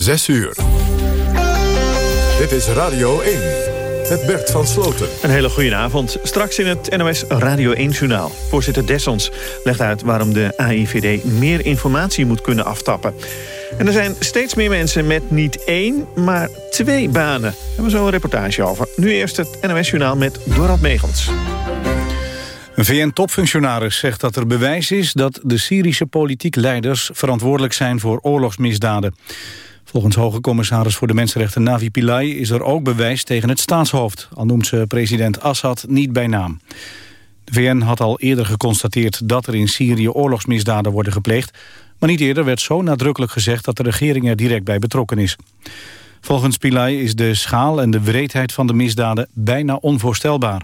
6 uur. Dit is Radio 1. Het Bert van Sloten. Een hele goede avond. Straks in het NOS Radio 1-journaal. Voorzitter Dessons legt uit waarom de AIVD meer informatie moet kunnen aftappen. En er zijn steeds meer mensen met niet één, maar twee banen. Daar hebben we zo een reportage over. Nu eerst het NOS-journaal met Dorald Megens. Een VN-topfunctionaris zegt dat er bewijs is dat de Syrische politiek leiders verantwoordelijk zijn voor oorlogsmisdaden. Volgens hoge commissaris voor de Mensenrechten Navi Pillay is er ook bewijs tegen het staatshoofd, al noemt ze president Assad niet bij naam. De VN had al eerder geconstateerd dat er in Syrië oorlogsmisdaden worden gepleegd, maar niet eerder werd zo nadrukkelijk gezegd dat de regering er direct bij betrokken is. Volgens Pillay is de schaal en de wreedheid van de misdaden bijna onvoorstelbaar.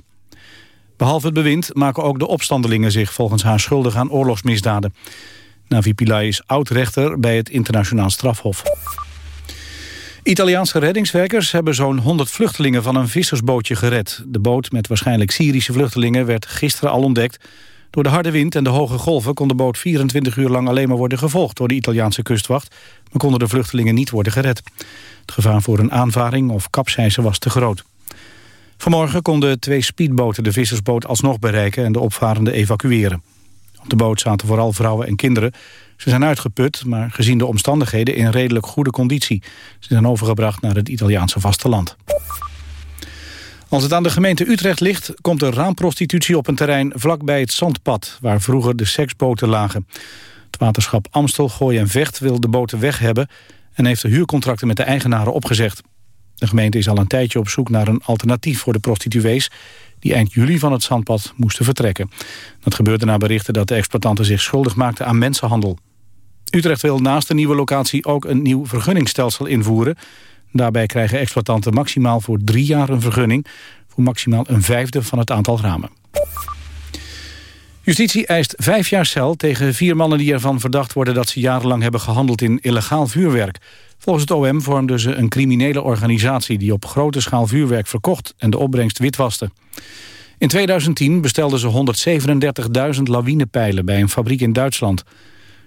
Behalve het bewind maken ook de opstandelingen zich volgens haar schuldig aan oorlogsmisdaden. Navi Pillay is oud-rechter bij het internationaal strafhof. Italiaanse reddingswerkers hebben zo'n 100 vluchtelingen van een vissersbootje gered. De boot met waarschijnlijk Syrische vluchtelingen werd gisteren al ontdekt. Door de harde wind en de hoge golven kon de boot 24 uur lang alleen maar worden gevolgd door de Italiaanse kustwacht, maar konden de vluchtelingen niet worden gered. Het gevaar voor een aanvaring of kapseizen was te groot. Vanmorgen konden twee speedboten de vissersboot alsnog bereiken en de opvarenden evacueren. Op de boot zaten vooral vrouwen en kinderen. Ze zijn uitgeput, maar gezien de omstandigheden in redelijk goede conditie. Ze zijn overgebracht naar het Italiaanse vasteland. Als het aan de gemeente Utrecht ligt, komt er raamprostitutie op een terrein vlakbij het Zandpad, waar vroeger de seksboten lagen. Het waterschap Amstel, Gooi en Vecht wil de boten weg hebben en heeft de huurcontracten met de eigenaren opgezegd. De gemeente is al een tijdje op zoek naar een alternatief voor de prostituees... die eind juli van het zandpad moesten vertrekken. Dat gebeurde na berichten dat de exploitanten zich schuldig maakten aan mensenhandel. Utrecht wil naast de nieuwe locatie ook een nieuw vergunningstelsel invoeren. Daarbij krijgen exploitanten maximaal voor drie jaar een vergunning... voor maximaal een vijfde van het aantal ramen. Justitie eist vijf jaar cel tegen vier mannen die ervan verdacht worden... dat ze jarenlang hebben gehandeld in illegaal vuurwerk. Volgens het OM vormden ze een criminele organisatie... die op grote schaal vuurwerk verkocht en de opbrengst witwaste. In 2010 bestelden ze 137.000 lawinepijlen bij een fabriek in Duitsland.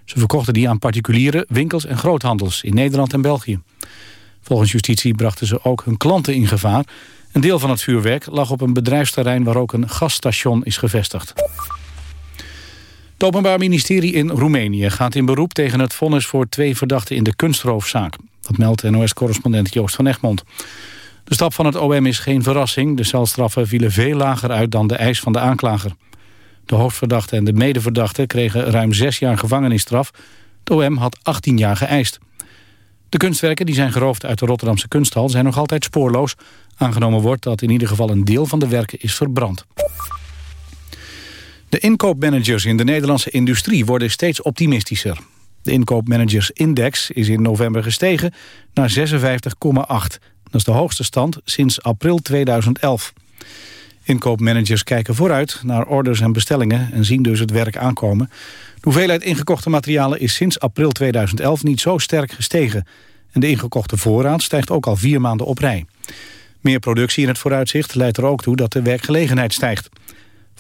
Ze verkochten die aan particulieren, winkels en groothandels in Nederland en België. Volgens justitie brachten ze ook hun klanten in gevaar. Een deel van het vuurwerk lag op een bedrijfsterrein waar ook een gasstation is gevestigd. Het Openbaar Ministerie in Roemenië gaat in beroep tegen het vonnis voor twee verdachten in de kunstroofzaak. Dat meldt NOS-correspondent Joost van Egmond. De stap van het OM is geen verrassing. De celstraffen vielen veel lager uit dan de eis van de aanklager. De hoofdverdachte en de medeverdachte kregen ruim zes jaar gevangenisstraf. De OM had 18 jaar geëist. De kunstwerken die zijn geroofd uit de Rotterdamse kunsthal zijn nog altijd spoorloos. Aangenomen wordt dat in ieder geval een deel van de werken is verbrand. De inkoopmanagers in de Nederlandse industrie worden steeds optimistischer. De inkoopmanagersindex is in november gestegen naar 56,8. Dat is de hoogste stand sinds april 2011. Inkoopmanagers kijken vooruit naar orders en bestellingen... en zien dus het werk aankomen. De hoeveelheid ingekochte materialen is sinds april 2011 niet zo sterk gestegen. En de ingekochte voorraad stijgt ook al vier maanden op rij. Meer productie in het vooruitzicht leidt er ook toe dat de werkgelegenheid stijgt.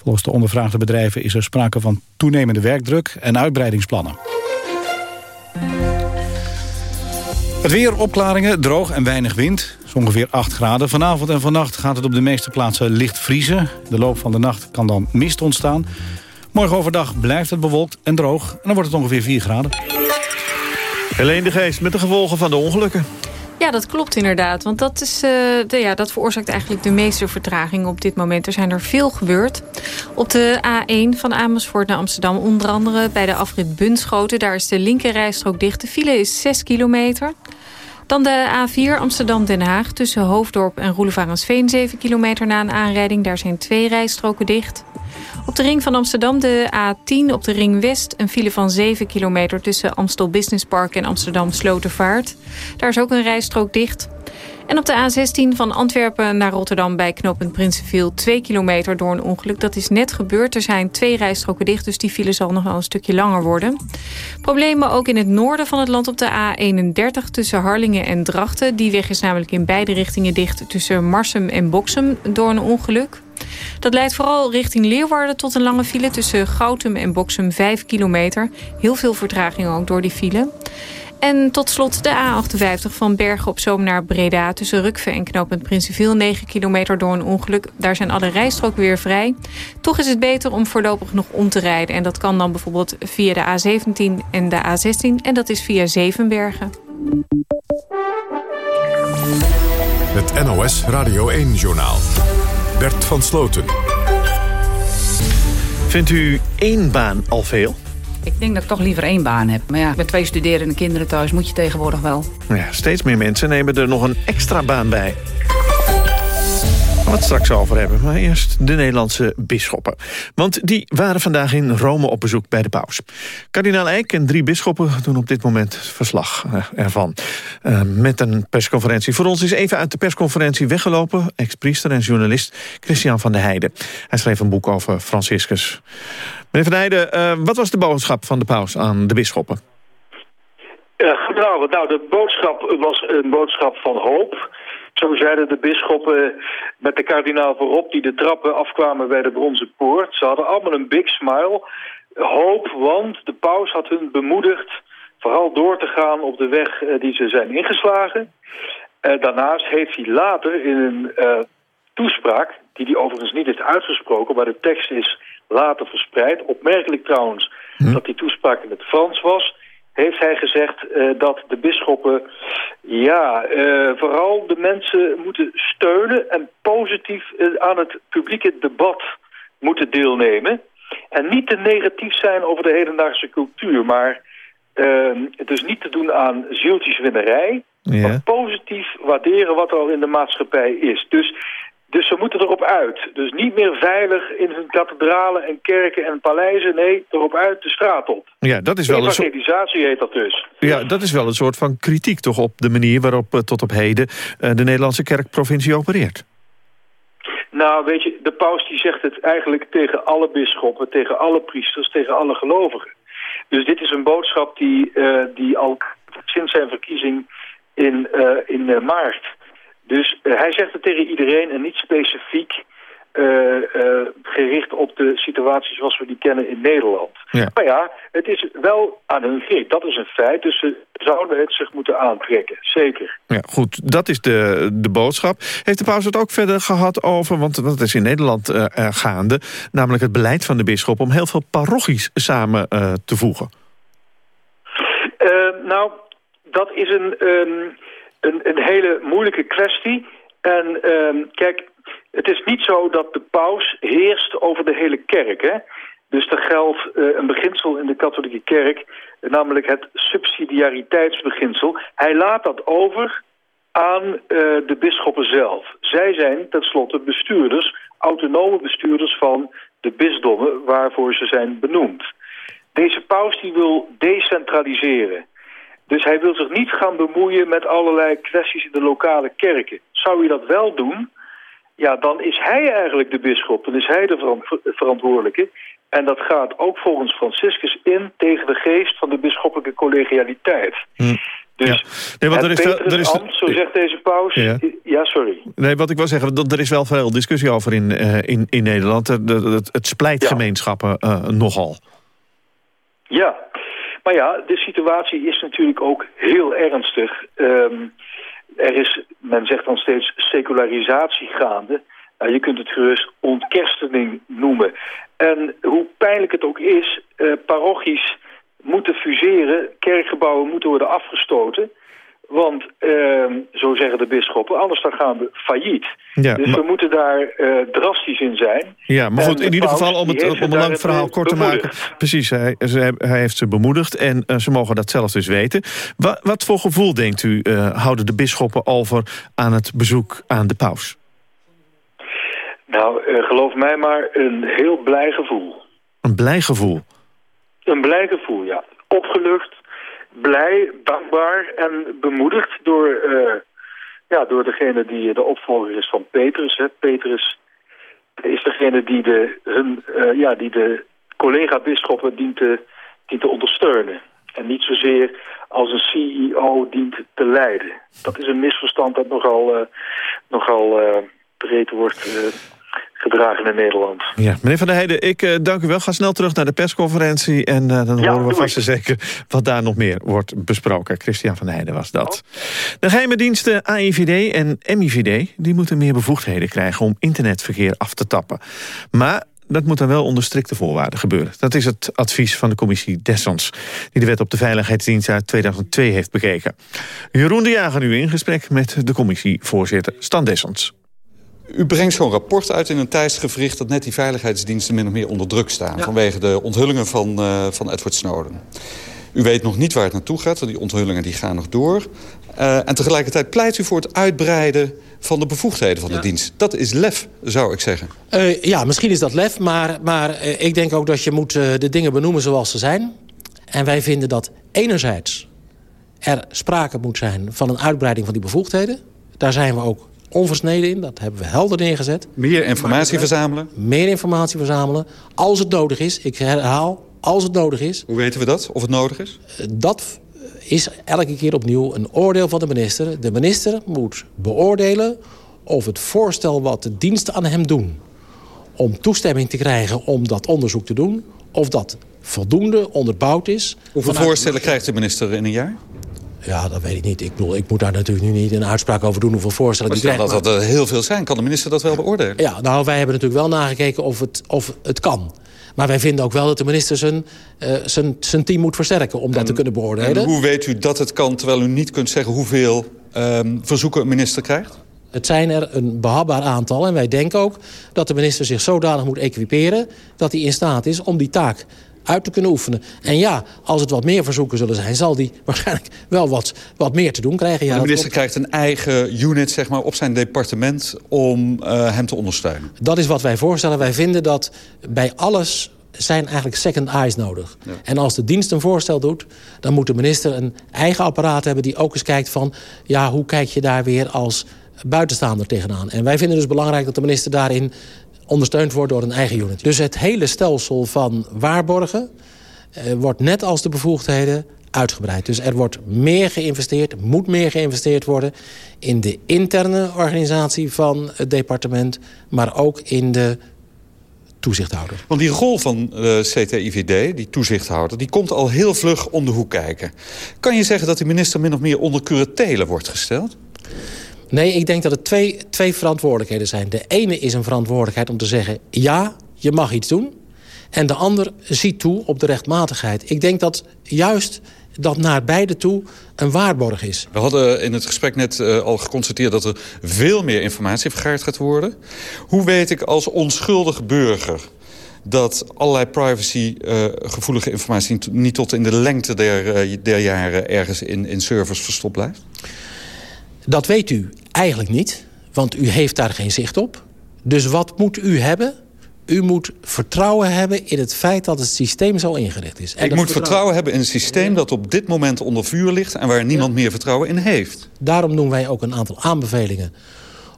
Volgens de ondervraagde bedrijven is er sprake van toenemende werkdruk en uitbreidingsplannen. Het weer, opklaringen, droog en weinig wind. is ongeveer 8 graden. Vanavond en vannacht gaat het op de meeste plaatsen licht vriezen. De loop van de nacht kan dan mist ontstaan. Morgen overdag blijft het bewolkt en droog. En dan wordt het ongeveer 4 graden. Helene de Geest met de gevolgen van de ongelukken. Ja, dat klopt inderdaad. Want dat, is, de, ja, dat veroorzaakt eigenlijk de meeste vertraging op dit moment. Er zijn er veel gebeurd. Op de A1 van Amersfoort naar Amsterdam onder andere bij de afrit Bunschoten. Daar is de linkerrijstrook dicht. De file is 6 kilometer. Dan de A4 Amsterdam-Den Haag tussen Hoofddorp en Roelevarensveen 7 kilometer na een aanrijding. Daar zijn twee rijstroken dicht. Op de ring van Amsterdam de A10 op de ring West... een file van 7 kilometer tussen Amstel Business Park en Amsterdam Slotervaart. Daar is ook een rijstrook dicht. En op de A16 van Antwerpen naar Rotterdam bij knooppunt Prinsenviel... 2 kilometer door een ongeluk. Dat is net gebeurd. Er zijn twee rijstroken dicht, dus die file zal nog wel een stukje langer worden. Problemen ook in het noorden van het land op de A31 tussen Harlingen en Drachten. Die weg is namelijk in beide richtingen dicht tussen Marsum en Boksum door een ongeluk. Dat leidt vooral richting Leeuwarden tot een lange file... tussen Goutum en Boksum 5 kilometer. Heel veel vertraging ook door die file. En tot slot de A58 van Bergen op Zoom naar Breda... tussen Rukve en knooppunt Principieel. 9 kilometer door een ongeluk. Daar zijn alle rijstroken weer vrij. Toch is het beter om voorlopig nog om te rijden. En dat kan dan bijvoorbeeld via de A17 en de A16. En dat is via Zevenbergen. Het NOS Radio 1-journaal. Bert van Sloten. Vindt u één baan al veel? Ik denk dat ik toch liever één baan heb. Maar ja, met twee studerende kinderen thuis moet je tegenwoordig wel. Ja, steeds meer mensen nemen er nog een extra baan bij we het straks over hebben. Maar eerst de Nederlandse bisschoppen. Want die waren vandaag in Rome op bezoek bij de paus. Kardinaal Eijk en drie bisschoppen doen op dit moment verslag eh, ervan. Uh, met een persconferentie. Voor ons is even uit de persconferentie weggelopen... ex-priester en journalist Christian van der Heijden. Hij schreef een boek over Franciscus. Meneer van Heijden, uh, wat was de boodschap van de paus aan de bisschoppen? Goedenavond. Nou, de boodschap was een boodschap van hoop... Zo zeiden de bisschoppen met de kardinaal voorop die de trappen afkwamen bij de Bronzen Poort. Ze hadden allemaal een big smile. Hoop, want de paus had hun bemoedigd vooral door te gaan op de weg eh, die ze zijn ingeslagen. Daarnaast heeft hij later in een toespraak, die hij overigens niet heeft uitgesproken, maar de tekst is later verspreid. Opmerkelijk trouwens hm. dat die toespraak in het Frans was heeft hij gezegd uh, dat de bisschoppen ja, uh, vooral de mensen moeten steunen en positief uh, aan het publieke debat moeten deelnemen. En niet te negatief zijn over de hedendaagse cultuur, maar dus niet te doen aan zieltjeswinnerij, ja. maar positief waarderen wat er al in de maatschappij is. Dus dus ze moeten erop uit. Dus niet meer veilig in hun kathedralen en kerken en paleizen. Nee, erop uit de straat op. Ja, dat is wel een soort... heet dat dus. Ja, dat is wel een soort van kritiek toch op de manier waarop uh, tot op heden uh, de Nederlandse kerkprovincie opereert. Nou, weet je, de paus die zegt het eigenlijk tegen alle bisschoppen, tegen alle priesters, tegen alle gelovigen. Dus dit is een boodschap die, uh, die al sinds zijn verkiezing in, in maart dus uh, hij zegt het tegen iedereen en niet specifiek uh, uh, gericht op de situatie zoals we die kennen in Nederland. Ja. Maar ja, het is wel aan hun greep. Dat is een feit. Dus ze zouden het zich moeten aantrekken. Zeker. Ja, goed. Dat is de, de boodschap. Heeft de paus het ook verder gehad over, want dat is in Nederland uh, gaande... namelijk het beleid van de bisschop om heel veel parochies samen te voegen? nou, dat is een... Um, een, een hele moeilijke kwestie. En uh, kijk, het is niet zo dat de paus heerst over de hele kerk. Hè? Dus er geldt uh, een beginsel in de katholieke kerk, namelijk het subsidiariteitsbeginsel. Hij laat dat over aan uh, de bisschoppen zelf. Zij zijn tenslotte bestuurders, autonome bestuurders van de bisdommen waarvoor ze zijn benoemd. Deze paus die wil decentraliseren. Dus hij wil zich niet gaan bemoeien met allerlei kwesties in de lokale kerken. Zou hij dat wel doen, ja, dan is hij eigenlijk de bisschop. Dan is hij de verantwoordelijke. En dat gaat ook volgens Franciscus in tegen de geest van de bisschoppelijke collegialiteit. Hm. Dus ja. nee, want er is, er is ambt, zo zegt deze paus... Ja. sorry. Nee, wat ik wil zeggen, er is wel veel discussie over in, uh, in, in Nederland. Het, het splijt gemeenschappen uh, nogal. Ja, maar ja, de situatie is natuurlijk ook heel ernstig. Um, er is, men zegt dan steeds, secularisatie gaande. Nou, je kunt het gerust ontkerstening noemen. En hoe pijnlijk het ook is, uh, parochies moeten fuseren, kerkgebouwen moeten worden afgestoten... Want, uh, zo zeggen de bisschoppen, anders dan gaan we failliet. Ja, dus we moeten daar uh, drastisch in zijn. Ja, maar goed, in ieder geval, om, het, om een lang verhaal kort te maken... Precies, hij, hij heeft ze bemoedigd en uh, ze mogen dat zelf dus weten. Wat, wat voor gevoel, denkt u, uh, houden de bisschoppen over... aan het bezoek aan de paus? Nou, geloof mij maar, een heel blij gevoel. Een blij gevoel? Een blij gevoel, ja. Opgelucht, blij, dankbaar en bemoedigd door, uh, ja, door degene die de opvolger is van Petrus. Hè. Petrus is degene die de, hun, uh, ja, die de collega-bisschoppen dient te, dient te ondersteunen. En niet zozeer als een CEO dient te leiden. Dat is een misverstand dat nogal, uh, nogal breed wordt gedragen in Nederland. Ja, meneer Van der Heijden, ik uh, dank u wel. Ga snel terug naar de persconferentie... en uh, dan ja, horen we vast en zeker wat daar nog meer wordt besproken. Christian van der Heijden was dat. De geheime diensten AIVD en MIVD... die moeten meer bevoegdheden krijgen om internetverkeer af te tappen. Maar dat moet dan wel onder strikte voorwaarden gebeuren. Dat is het advies van de commissie Dessons... die de wet op de veiligheidsdienst uit 2002 heeft bekeken. Jeroen de Jager nu in gesprek met de commissievoorzitter Stan Dessons. U brengt zo'n rapport uit in een tijdsgevricht... dat net die veiligheidsdiensten min of meer onder druk staan... vanwege de onthullingen van, uh, van Edward Snowden. U weet nog niet waar het naartoe gaat, want die onthullingen die gaan nog door. Uh, en tegelijkertijd pleit u voor het uitbreiden van de bevoegdheden van de dienst. Dat is lef, zou ik zeggen. Uh, ja, misschien is dat lef, maar, maar ik denk ook dat je moet de dingen benoemen zoals ze zijn. En wij vinden dat enerzijds er sprake moet zijn van een uitbreiding van die bevoegdheden. Daar zijn we ook onversneden in. Dat hebben we helder neergezet. Meer informatie verzamelen? Meer informatie verzamelen. Als het nodig is. Ik herhaal, als het nodig is. Hoe weten we dat, of het nodig is? Dat is elke keer opnieuw een oordeel van de minister. De minister moet beoordelen of het voorstel wat de diensten aan hem doen... om toestemming te krijgen om dat onderzoek te doen... of dat voldoende onderbouwd is. Hoeveel voorstellen krijgt de minister in een jaar? Ja, dat weet ik niet. Ik, bedoel, ik moet daar natuurlijk nu niet een uitspraak over doen hoeveel voorstellen maar die krijgt. dat dat er heel veel zijn, kan de minister dat wel beoordelen? Ja, nou, wij hebben natuurlijk wel nagekeken of het, of het kan. Maar wij vinden ook wel dat de minister zijn, uh, zijn, zijn team moet versterken... om dat te kunnen beoordelen. En hoe weet u dat het kan, terwijl u niet kunt zeggen... hoeveel um, verzoeken een minister krijgt? Het zijn er een behapbaar aantal. En wij denken ook dat de minister zich zodanig moet equiperen... dat hij in staat is om die taak uit te kunnen oefenen. En ja, als het wat meer verzoeken zullen zijn... zal die waarschijnlijk wel wat, wat meer te doen krijgen. Ja, de minister krijgt een eigen unit zeg maar, op zijn departement... om uh, hem te ondersteunen. Dat is wat wij voorstellen. Wij vinden dat bij alles zijn eigenlijk second eyes nodig. Ja. En als de dienst een voorstel doet... dan moet de minister een eigen apparaat hebben... die ook eens kijkt van... ja, hoe kijk je daar weer als buitenstaander tegenaan? En wij vinden dus belangrijk dat de minister daarin ondersteund wordt door een eigen unit. Dus het hele stelsel van waarborgen eh, wordt net als de bevoegdheden uitgebreid. Dus er wordt meer geïnvesteerd, moet meer geïnvesteerd worden... in de interne organisatie van het departement... maar ook in de toezichthouder. Want die rol van eh, CTIVD, die toezichthouder... die komt al heel vlug om de hoek kijken. Kan je zeggen dat de minister min of meer onder curatele wordt gesteld? Nee, ik denk dat het twee, twee verantwoordelijkheden zijn. De ene is een verantwoordelijkheid om te zeggen... ja, je mag iets doen. En de ander ziet toe op de rechtmatigheid. Ik denk dat juist dat naar beide toe een waarborg is. We hadden in het gesprek net uh, al geconstateerd... dat er veel meer informatie vergaard gaat worden. Hoe weet ik als onschuldige burger dat allerlei privacygevoelige uh, informatie... niet tot in de lengte der, uh, der jaren ergens in, in servers verstopt blijft? Dat weet u eigenlijk niet, want u heeft daar geen zicht op. Dus wat moet u hebben? U moet vertrouwen hebben in het feit dat het systeem zo ingericht is. En Ik moet vertrouwen... hebben in een systeem dat op dit moment onder vuur ligt... en waar niemand meer vertrouwen in heeft. Daarom doen wij ook een aantal aanbevelingen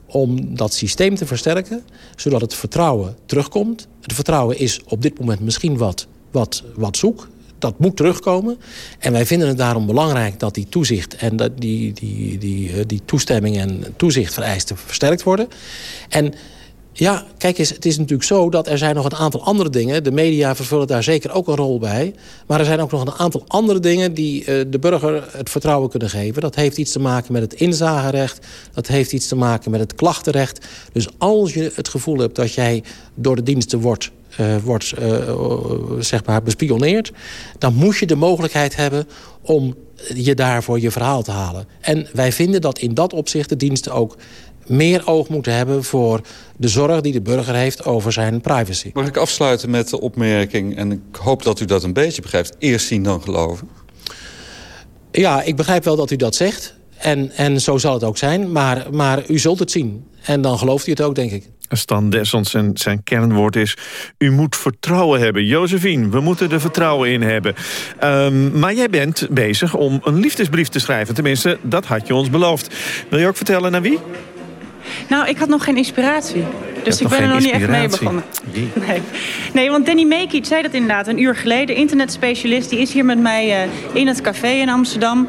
om dat systeem te versterken... zodat het vertrouwen terugkomt. Het vertrouwen is op dit moment misschien wat, wat, wat zoek dat moet terugkomen. En wij vinden het daarom belangrijk dat die toezicht... en dat die, die, die, eh, die toestemming en toezicht vereisten versterkt worden. En ja, kijk eens, het is natuurlijk zo dat er zijn nog een aantal andere dingen. De media vervullen daar zeker ook een rol bij. Maar er zijn ook nog een aantal andere dingen die uh, de burger het vertrouwen kunnen geven. Dat heeft iets te maken met het inzagerecht. Dat heeft iets te maken met het klachtenrecht. Dus als je het gevoel hebt dat jij door de diensten wordt uh, wordt uh, zeg maar bespioneerd... dan moet je de mogelijkheid hebben om je daarvoor je verhaal te halen. En wij vinden dat in dat opzicht de diensten ook meer oog moeten hebben voor de zorg die de burger heeft over zijn privacy. Mag ik afsluiten met de opmerking, en ik hoop dat u dat een beetje begrijpt... eerst zien dan geloven? Ja, ik begrijp wel dat u dat zegt. En, en zo zal het ook zijn, maar, maar u zult het zien. En dan gelooft u het ook, denk ik. Stan Dessons zijn kernwoord is... u moet vertrouwen hebben. Josephine, we moeten er vertrouwen in hebben. Um, maar jij bent bezig om een liefdesbrief te schrijven. Tenminste, dat had je ons beloofd. Wil je ook vertellen naar wie? Nou, ik had nog geen inspiratie. Dus ik ben er nog niet echt mee begonnen. Nee. nee, want Danny Meekiet zei dat inderdaad een uur geleden. Internetspecialist, die is hier met mij uh, in het café in Amsterdam.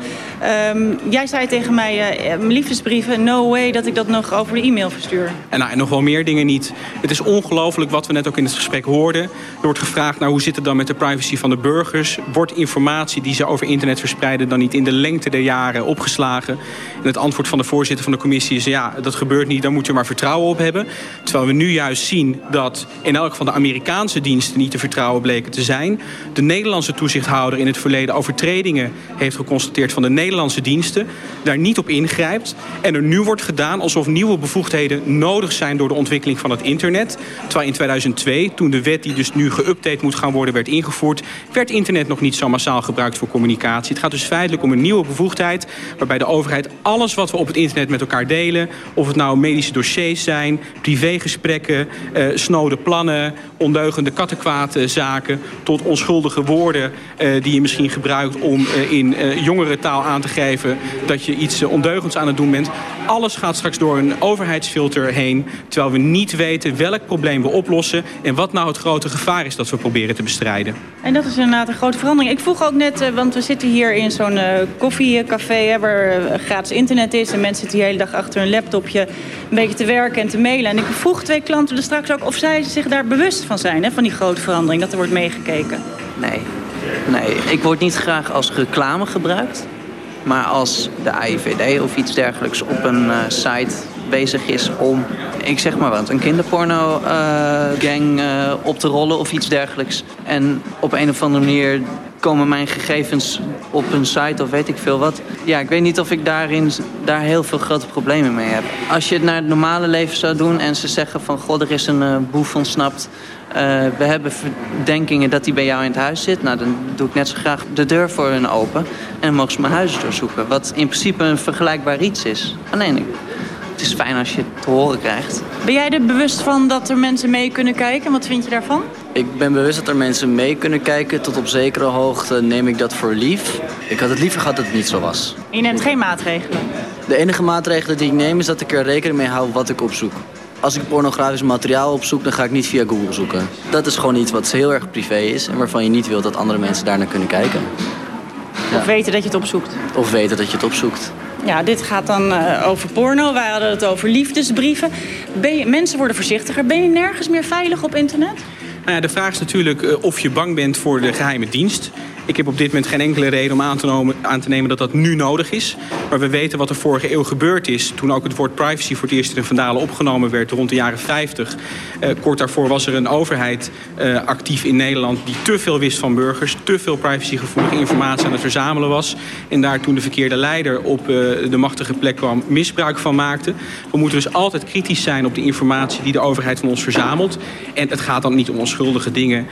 Um, jij zei tegen mij, uh, mijn liefdesbrieven, no way dat ik dat nog over de e-mail verstuur. En, nou, en nog wel meer dingen niet. Het is ongelooflijk wat we net ook in het gesprek hoorden. Er wordt gevraagd, nou, hoe zit het dan met de privacy van de burgers? Wordt informatie die ze over internet verspreiden... dan niet in de lengte der jaren opgeslagen? En het antwoord van de voorzitter van de commissie is... ja, dat gebeurt niet, daar moet je maar vertrouwen op hebben. Terwijl we nu juist zien dat in elk van de Amerikaanse diensten... niet te vertrouwen bleken te zijn. De Nederlandse toezichthouder in het verleden overtredingen heeft geconstateerd... van de Nederlandse diensten, daar niet op ingrijpt. En er nu wordt gedaan alsof nieuwe bevoegdheden nodig zijn... door de ontwikkeling van het internet. Terwijl in 2002, toen de wet die dus nu geüpdate moet gaan worden... werd ingevoerd, werd internet nog niet zo massaal gebruikt voor communicatie. Het gaat dus feitelijk om een nieuwe bevoegdheid... waarbij de overheid alles wat we op het internet met elkaar delen... of het nou dossiers zijn, privégesprekken, uh, snode plannen... ondeugende kattenkwaadzaken tot onschuldige woorden... Uh, die je misschien gebruikt om uh, in jongere taal aan te geven... dat je iets ondeugends aan het doen bent. Alles gaat straks door een overheidsfilter heen... terwijl we niet weten welk probleem we oplossen... en wat nou het grote gevaar is dat we proberen te bestrijden. En dat is inderdaad een grote verandering. Ik vroeg ook net, want we zitten hier in zo'n koffiecafé... waar gratis internet is en mensen zitten de hele dag achter een laptopje... een beetje te werken en te mailen. En ik vroeg twee klanten er straks ook of zij zich daar bewust van zijn... Hè, van die grote verandering, dat er wordt meegekeken. Nee. nee, ik word niet graag als reclame gebruikt. Maar als de AIVD of iets dergelijks op een uh, site bezig is om, ik zeg maar wat, een kinderporno-gang uh, uh, op te rollen of iets dergelijks. En op een of andere manier komen mijn gegevens op een site of weet ik veel wat. Ja, ik weet niet of ik daarin daar heel veel grote problemen mee heb. Als je het naar het normale leven zou doen en ze zeggen van... god, er is een uh, boef ontsnapt... We hebben verdenkingen dat hij bij jou in het huis zit. Nou, dan doe ik net zo graag de deur voor hun open. En dan mogen ze mijn huis doorzoeken. Wat in principe een vergelijkbaar iets is. Alleen, is fijn als je het te horen krijgt. Ben jij er bewust van dat er mensen mee kunnen kijken? Wat vind je daarvan? Ik ben bewust dat er mensen mee kunnen kijken. Tot op zekere hoogte neem ik dat voor lief. Ik had het liever gehad dat het niet zo was. En je neemt geen maatregelen? De enige maatregelen die ik neem is dat ik er rekening mee hou wat ik opzoek. Als ik pornografisch materiaal opzoek, dan ga ik niet via Google zoeken. Dat is gewoon iets wat heel erg privé is... en waarvan je niet wilt dat andere mensen daar naar kunnen kijken. Ja. Of weten dat je het opzoekt. Of weten dat je het opzoekt. Ja, dit gaat dan uh, over porno. Wij hadden het over liefdesbrieven. Je, mensen worden voorzichtiger. Ben je nergens meer veilig op internet? Nou de vraag is natuurlijk uh, of je bang bent voor de geheime dienst. Ik heb op dit moment geen enkele reden om aan te, nemen, aan te nemen dat dat nu nodig is. Maar we weten wat er vorige eeuw gebeurd is. Toen ook het woord privacy voor het eerst in Vandalen opgenomen werd rond de jaren 50. Uh, kort daarvoor was er een overheid uh, actief in Nederland die te veel wist van burgers. Te veel privacygevoelige informatie aan het verzamelen was. En daar toen de verkeerde leider op uh, de machtige plek kwam misbruik van maakte. We moeten dus altijd kritisch zijn op de informatie die de overheid van ons verzamelt. En het gaat dan niet om onschuldige dingen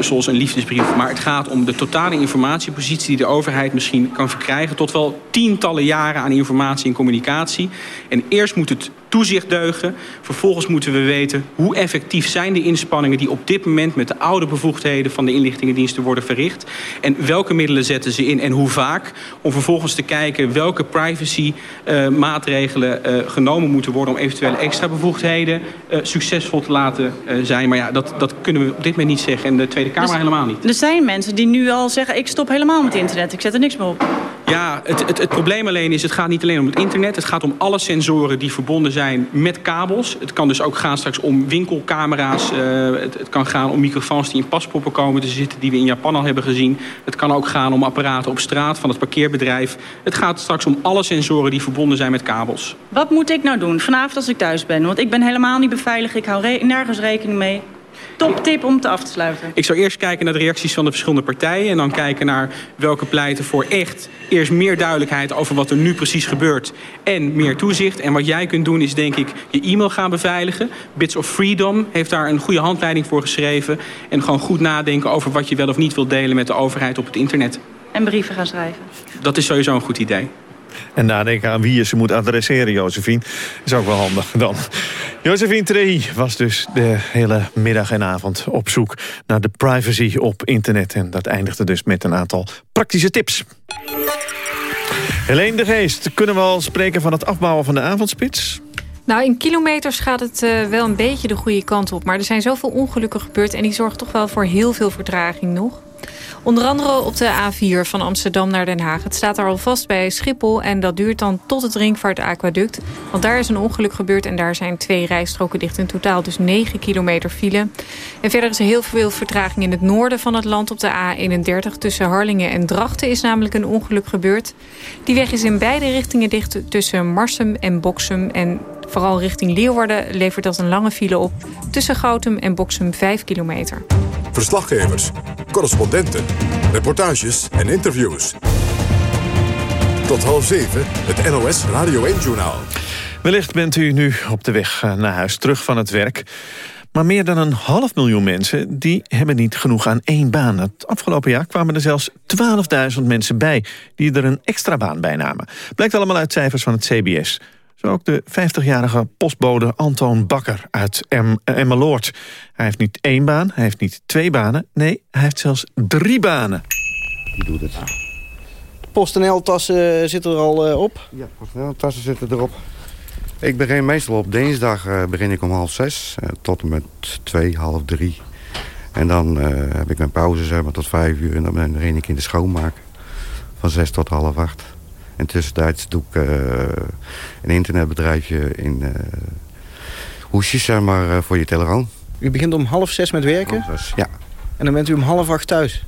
zoals een liefdesbrief. Maar het gaat om de totale informatiepositie die de overheid misschien kan verkrijgen... tot wel tientallen jaren aan informatie en communicatie. En eerst moet het toezicht deugen. Vervolgens moeten we weten hoe effectief zijn de inspanningen... die op dit moment met de oude bevoegdheden van de inlichtingendiensten worden verricht. En welke middelen zetten ze in en hoe vaak. Om vervolgens te kijken welke privacy uh, maatregelen uh, genomen moeten worden... om eventuele extra bevoegdheden uh, succesvol te laten zijn. Maar ja, dat, dat kunnen we op dit moment niet zeggen. En de Tweede Kamer dus, helemaal niet. Er zijn mensen die nu al zeggen... ik stop helemaal met internet, ik zet er niks meer op. Ja, het, het, het probleem alleen is, het gaat niet alleen om het internet. Het gaat om alle sensoren die verbonden zijn met kabels. Het kan dus ook gaan straks om winkelcamera's. Uh, het, kan gaan om microfoons die in paspoppen komen te zitten... die we in Japan al hebben gezien. Het kan ook gaan om apparaten op straat van het parkeerbedrijf. Het gaat straks om alle sensoren die verbonden zijn met kabels. Wat moet ik nou doen vanavond als ik thuis ben? Want ik ben helemaal niet beveiligd. Ik hou nergens rekening mee. Top tip om te af te sluiten. Ik zou eerst kijken naar de reacties van de verschillende partijen... en dan kijken naar welke pleiten voor echt eerst meer duidelijkheid... over wat er nu precies gebeurt en meer toezicht. En wat jij kunt doen is denk ik je e-mail gaan beveiligen. Bits of Freedom heeft daar een goede handleiding voor geschreven. En gewoon goed nadenken over wat je wel of niet wilt delen met de overheid op het internet. En brieven gaan schrijven. Dat is sowieso een goed idee. En nadenken aan wie je ze moet adresseren, Josephine. Is ook wel handig dan. Josephine Trehi was dus de hele middag en avond op zoek naar de privacy op internet. En dat eindigde dus met een aantal praktische tips. Helene de Geest, kunnen we al spreken van het afbouwen van de avondspits? Nou, in kilometers gaat het uh, wel een beetje de goede kant op. Maar er zijn zoveel ongelukken gebeurd... en die zorgen toch wel voor heel veel vertraging nog. Onder andere op de A4 van Amsterdam naar Den Haag. Het staat daar al vast bij Schiphol en dat duurt dan tot het ringvaartaquaduct. Want daar is een ongeluk gebeurd en daar zijn twee rijstroken dicht. In totaal dus 9 kilometer file. En verder is er heel veel vertraging in het noorden van het land op de A31. Tussen Harlingen en Drachten is namelijk een ongeluk gebeurd. Die weg is in beide richtingen dicht tussen Marsum en Boksum. En vooral richting Leeuwarden levert dat een lange file op. Tussen Goutum en Boksum 5 kilometer. Verslaggevers, correspondenten, reportages en interviews. Tot half zeven, het NOS Radio 1-journaal. Wellicht bent u nu op de weg eh, naar huis, terug van het werk. Maar meer dan een half miljoen mensen die hebben niet genoeg aan één baan. Het afgelopen jaar kwamen er zelfs 12.000 mensen bij... die er een extra baan bij namen. Blijkt allemaal uit cijfers van het CBS. Zo ook de 50-jarige postbode Antoon Bakker uit Emmeloord. Hij heeft niet één baan, hij heeft niet twee banen. Nee, hij heeft zelfs drie banen. Die doet het. PostNL-tassen zitten er al uh, op? Ja, PostNL-tassen zitten erop. Ik begin meestal op dinsdag uh, begin ik om half zes. Uh, tot en met twee, half drie. En dan heb ik mijn pauze zeg maar, tot vijf uur. En dan begin ik in de schoonmaak. Van zes tot half acht. En tussentijds doe ik uh, een internetbedrijfje in uh, hoesjes, zeg maar, uh, voor je telefoon. U begint om half zes met werken? Half zes, ja. En dan bent u om half acht thuis?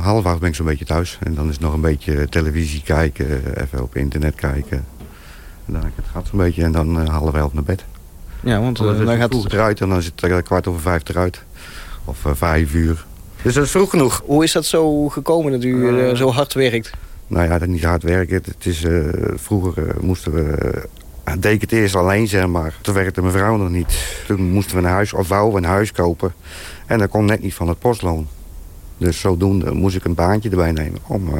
half acht ben ik zo'n beetje thuis. En dan is nog een beetje televisie kijken, even op internet kijken. En dan het gaat zo'n beetje en dan half elf naar bed. Ja, want dan, dan gaat het eruit en dan zit het kwart over vijf eruit. Of vijf uur. Dus dat is vroeg genoeg. Hoe is dat zo gekomen dat u zo hard werkt? Nou ja, dat niet hard werken. Het is, uh, vroeger uh, moesten we... Uh, deed ik het eerst alleen, zeg maar. Toen werkte mijn vrouw nog niet. Toen moesten we een huis, of wouden we een huis kopen. En dat kon net niet van het postloon. Dus zodoende moest ik een baantje erbij nemen om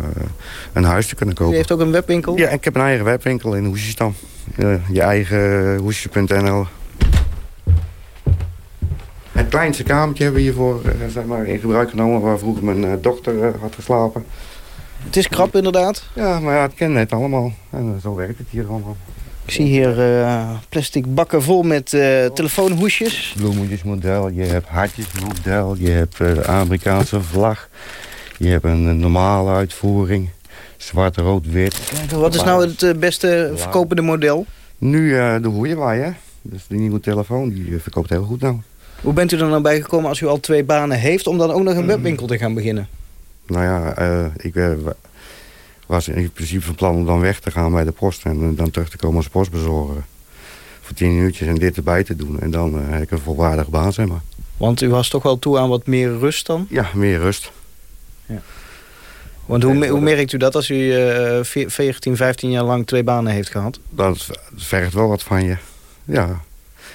een huis te kunnen kopen. U heeft ook een webwinkel? Ja, ik heb een eigen webwinkel in Hoesjestam. je eigen hoesjes.nl. Het kleinste kamertje hebben we hiervoor zeg maar, in gebruik genomen... waar vroeger mijn dochter had geslapen. Het is krap inderdaad. Ja, maar ja, het kent net allemaal. En zo werkt het hier allemaal. Ik zie hier uh, plastic bakken vol met uh, telefoonhoesjes. Bloemetjesmodel, je hebt hartjesmodel, je hebt uh, de Amerikaanse vlag. Je hebt een, normale uitvoering, zwart, rood, wit. Wat is nou het beste verkopende model? Nu de Huawei, hè. Dus die nieuwe telefoon, die verkoopt heel goed nou. Hoe bent u er nou bij gekomen als u al twee banen heeft... om dan ook nog een webwinkel te gaan beginnen? Nou ja, uh, ik uh, was in principe van plan om dan weg te gaan bij de post... en dan terug te komen als postbezorger. Voor tien uurtjes en dit erbij te doen. En dan uh, heb ik een volwaardige baan, zeg maar. Want u was toch wel toe aan wat meer rust dan? Ja, meer rust. Ja. Want hoe, hoe merkt u dat als u 14, 15 jaar lang twee banen heeft gehad? Dat vergt wel wat van je, ja.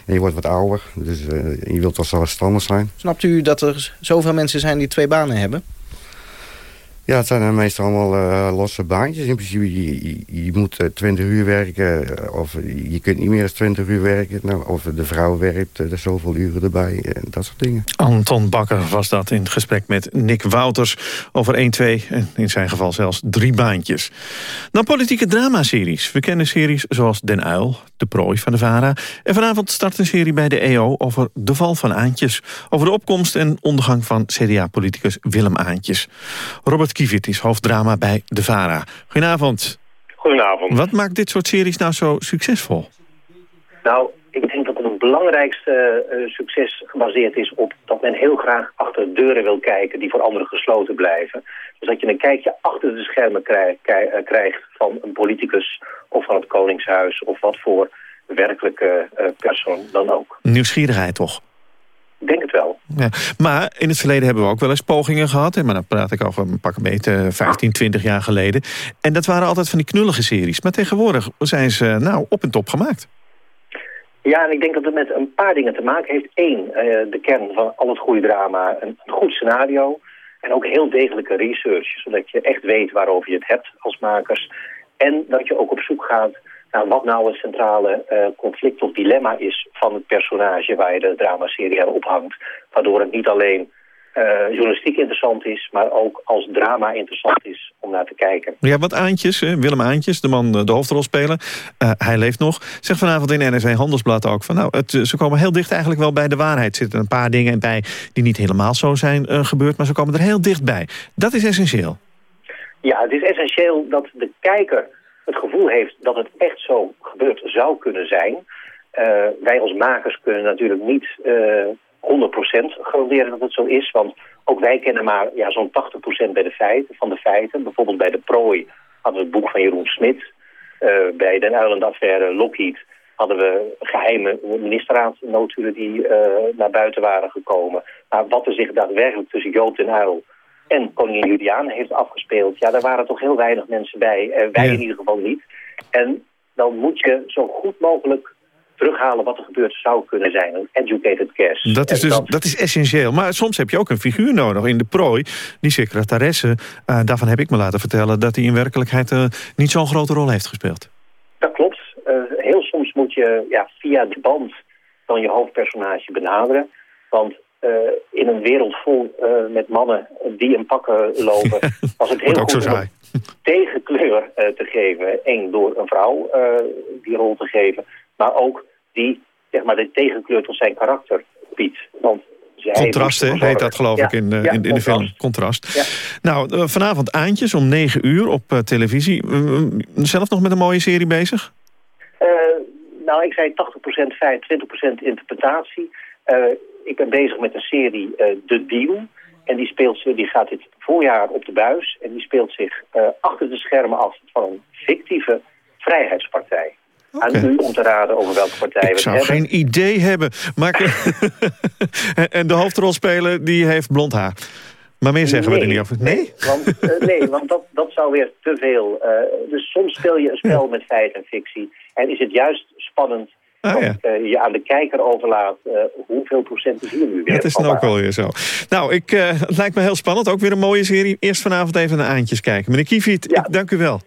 En je wordt wat ouder, dus je wilt wel zelfstandig zijn. Snapt u dat er zoveel mensen zijn die twee banen hebben? Ja, het zijn meestal allemaal uh, losse baantjes. In principe, je, je, moet uh, 20 uur werken. Uh, of je kunt niet meer dan 20 uur werken. Nou, of de vrouw werkt er zoveel uren erbij. En dat soort dingen. Anton Bakker was dat in gesprek met Nick Wouters. Over 1, 2 en in zijn geval zelfs drie baantjes. Dan politieke dramaseries. We kennen series zoals Den Uil, De Prooi van de VARA. En vanavond start een serie bij de EO over de val van Aantjes. Over de opkomst en ondergang van CDA-politicus Willem Aantjes. Robert Kievit is hoofddrama bij De VARA. Goedenavond. Goedenavond. Wat maakt dit soort series nou zo succesvol? Nou, ik denk dat het belangrijkste uh, succes gebaseerd is op dat men heel graag achter deuren wil kijken die voor anderen gesloten blijven. Dus dat je een kijkje achter de schermen krijg, krijgt van een politicus of van het Koningshuis of wat voor werkelijke uh, persoon dan ook. Nieuwsgierigheid toch? Ik denk het wel. Ja, maar in het verleden hebben we ook wel eens pogingen gehad. Maar dan praat ik over een pak een beetje 15, 20 jaar geleden. En dat waren altijd van die knullige series. Maar tegenwoordig zijn ze nou op en top gemaakt. Ja, en ik denk dat het met een paar dingen te maken heeft. Eén, uh, de kern van al het goede drama, een, een goed scenario. En ook heel degelijke research. Zodat je echt weet waarover je het hebt als makers. En dat je ook op zoek gaat nou, wat nou het centrale uh, conflict of dilemma is van het personage waar je de dramaserie aan ophangt. Waardoor het niet alleen uh, journalistiek interessant is, maar ook als drama interessant is om naar te kijken. Ja, wat Aantjes, Willem Aantjes, de man, de hoofdrolspeler, uh, hij leeft nog, zegt vanavond in NRC Handelsblad ook van nou, het, ze komen heel dicht eigenlijk wel bij de waarheid. Er zitten een paar dingen bij die niet helemaal zo zijn uh, gebeurd, maar ze komen er heel dichtbij. Dat is essentieel. Ja, het is essentieel dat de kijker het gevoel heeft dat het echt zo gebeurd zou kunnen zijn. wij als makers kunnen natuurlijk niet 100% garanderen dat het zo is. Want ook wij kennen maar ja, zo'n 80% bij de feiten, van de feiten. Bijvoorbeeld bij de prooi hadden we het boek van Jeroen Smit. Uh, bij de Uiland-affaire Lockheed hadden we geheime ministerraadsnotulen die naar buiten waren gekomen. Maar wat er zich daadwerkelijk tussen Jood en Uil en koningin Juliana heeft afgespeeld... ja, daar waren toch heel weinig mensen bij. Uh, wij in ieder geval niet. En dan moet je zo goed mogelijk terughalen wat er gebeurd zou kunnen zijn. Een educated guess. Dat is, dus, dat... is essentieel. Maar soms heb je ook een figuur nodig in de prooi. Die secretaresse, uh, daarvan heb ik me laten vertellen... dat hij in werkelijkheid uh, niet zo'n grote rol heeft gespeeld. Dat klopt. Uh, heel soms moet je ja, via de band van je hoofdpersonage benaderen. Want in een wereld vol met mannen die in pakken lopen... was het heel goed om tegenkleur te geven. Eén, door een vrouw die rol te geven maar ook die zeg maar, de tegenkleur van zijn karakter biedt. Want Contrast heet dat geloof ik in, ja, in, in de film. Contrast. Ja. Nou, vanavond Aantjes om 9 uur op uh, televisie. Uh, zelf nog met een mooie serie bezig? nou, ik zei 80% feit, 20% interpretatie. Ik ben bezig met een serie The Deal. En die, speelt, die gaat dit voorjaar op de buis. En die speelt zich achter de schermen af van een fictieve vrijheidspartij. Okay. Aan u om te raden over welke partij we Ik zou geen idee hebben. Maar en de hoofdrolspeler die heeft blond haar. Maar meer zeggen nee, we er niet over. Nee? Nee, want, uh, nee, want dat, dat zou weer te veel. Uh, dus soms speel je een spel met feit en fictie. En is het juist spannend Ah, ja. uh, je aan de kijker overlaat uh, hoeveel procent is hier nu weer. Dat is dan ook wel weer zo. Nou, ik, uh, het lijkt me heel spannend. Ook weer een mooie serie. Eerst vanavond even naar Aantjes kijken. Meneer Kiefiet, ja. ik dank u wel.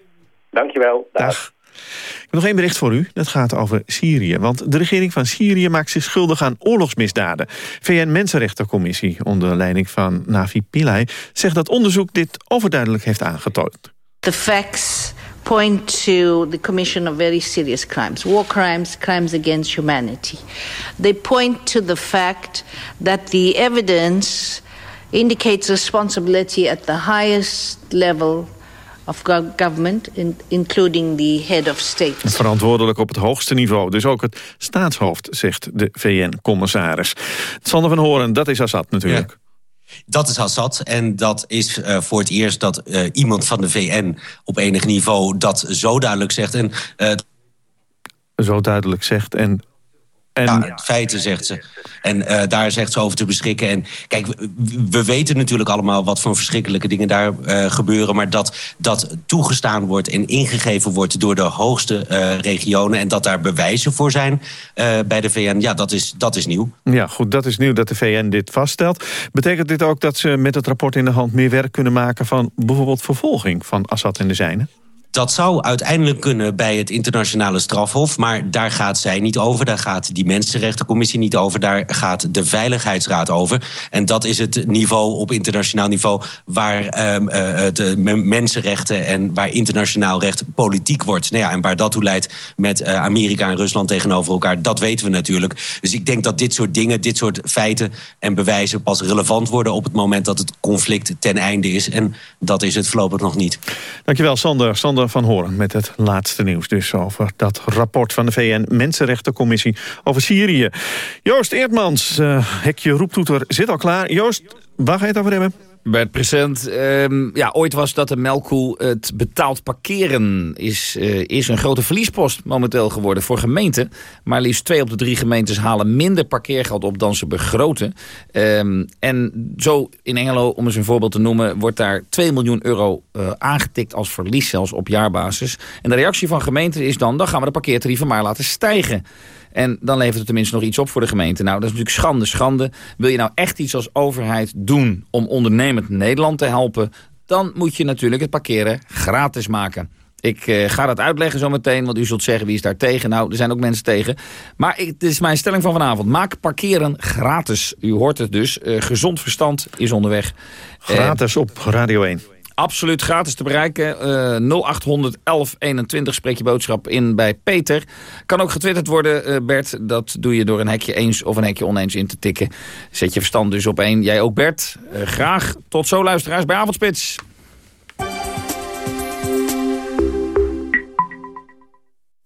Dank je wel. Dag. Dag. Ik heb nog één bericht voor u. Dat gaat over Syrië. Want de regering van Syrië maakt zich schuldig aan oorlogsmisdaden. VN-Mensenrechtercommissie onder leiding van Navi Pillay... zegt dat onderzoek dit overduidelijk heeft aangetoond. The facts point to the commission of very serious crimes, war crimes, crimes against humanity. They point to the fact that the evidence indicates responsibility at the highest level of government, including the head of state. Verantwoordelijk op het hoogste niveau. Dus ook het staatshoofd, zegt de VN-commissaris. Sander van Horen, dat is Assad natuurlijk. Dat is Assad en dat is uh, voor het eerst dat uh, iemand van de VN op enig niveau dat zo duidelijk zegt. En, uh, zo duidelijk zegt en en... Ja, feiten, zegt ze. En uh, daar zegt ze over te beschikken. En kijk, we, we weten natuurlijk allemaal wat voor verschrikkelijke dingen daar uh, gebeuren. Maar dat dat toegestaan wordt en ingegeven wordt door de hoogste uh, regionen. En dat daar bewijzen voor zijn bij de VN. Ja, dat is, dat is nieuw. Ja, goed, dat is nieuw dat de VN dit vaststelt. Betekent dit ook dat ze met het rapport in de hand meer werk kunnen maken van bijvoorbeeld vervolging van Assad en de zijnen? Dat zou uiteindelijk kunnen bij het internationale strafhof... maar daar gaat zij niet over, daar gaat die Mensenrechtencommissie niet over... daar gaat de Veiligheidsraad over. En dat is het niveau op internationaal niveau... waar um, uh, de mensenrechten en waar internationaal recht politiek wordt. Nou ja, en waar dat toe leidt met uh, Amerika en Rusland tegenover elkaar... dat weten we natuurlijk. Dus ik denk dat dit soort dingen, dit soort feiten en bewijzen... pas relevant worden op het moment dat het conflict ten einde is. En dat is het voorlopig nog niet. Dankjewel, Sander. Sander van Horen met het laatste nieuws dus over dat rapport van de VN-Mensenrechtencommissie over Syrië. Joost Eerdmans, uh, hekje roeptoeter, zit al klaar. Joost, waar ga je het over hebben? Bert Present. Uh, ja, ooit was dat de melkkoe het betaald parkeren is, uh, is een grote verliespost momenteel geworden voor gemeenten. Maar liefst twee op de drie gemeentes halen minder parkeergeld op dan ze begroten. Um, en zo in Engelo, om eens een voorbeeld te noemen, wordt daar 2 miljoen euro uh, aangetikt als verlies zelfs op jaarbasis. En de reactie van gemeenten is dan, dan gaan we de parkeertarieven maar laten stijgen. En dan levert het tenminste nog iets op voor de gemeente. Nou, dat is natuurlijk schande, schande. Wil je nou echt iets als overheid doen om ondernemend Nederland te helpen... dan moet je natuurlijk het parkeren gratis maken. Ik uh, ga dat uitleggen zometeen, want u zult zeggen wie is daar tegen. Nou, er zijn ook mensen tegen. Maar het is mijn stelling van vanavond. Maak parkeren gratis. U hoort het dus. Uh, gezond verstand is onderweg. Gratis op Radio 1. Absoluut gratis te bereiken. Uh, 0800 1121 spreek je boodschap in bij Peter. Kan ook getwitterd worden, uh, Bert. Dat doe je door een hekje eens of een hekje oneens in te tikken. Zet je verstand dus op één. Jij ook, Bert. Uh, graag tot zo, luisteraars, bij Avondspits.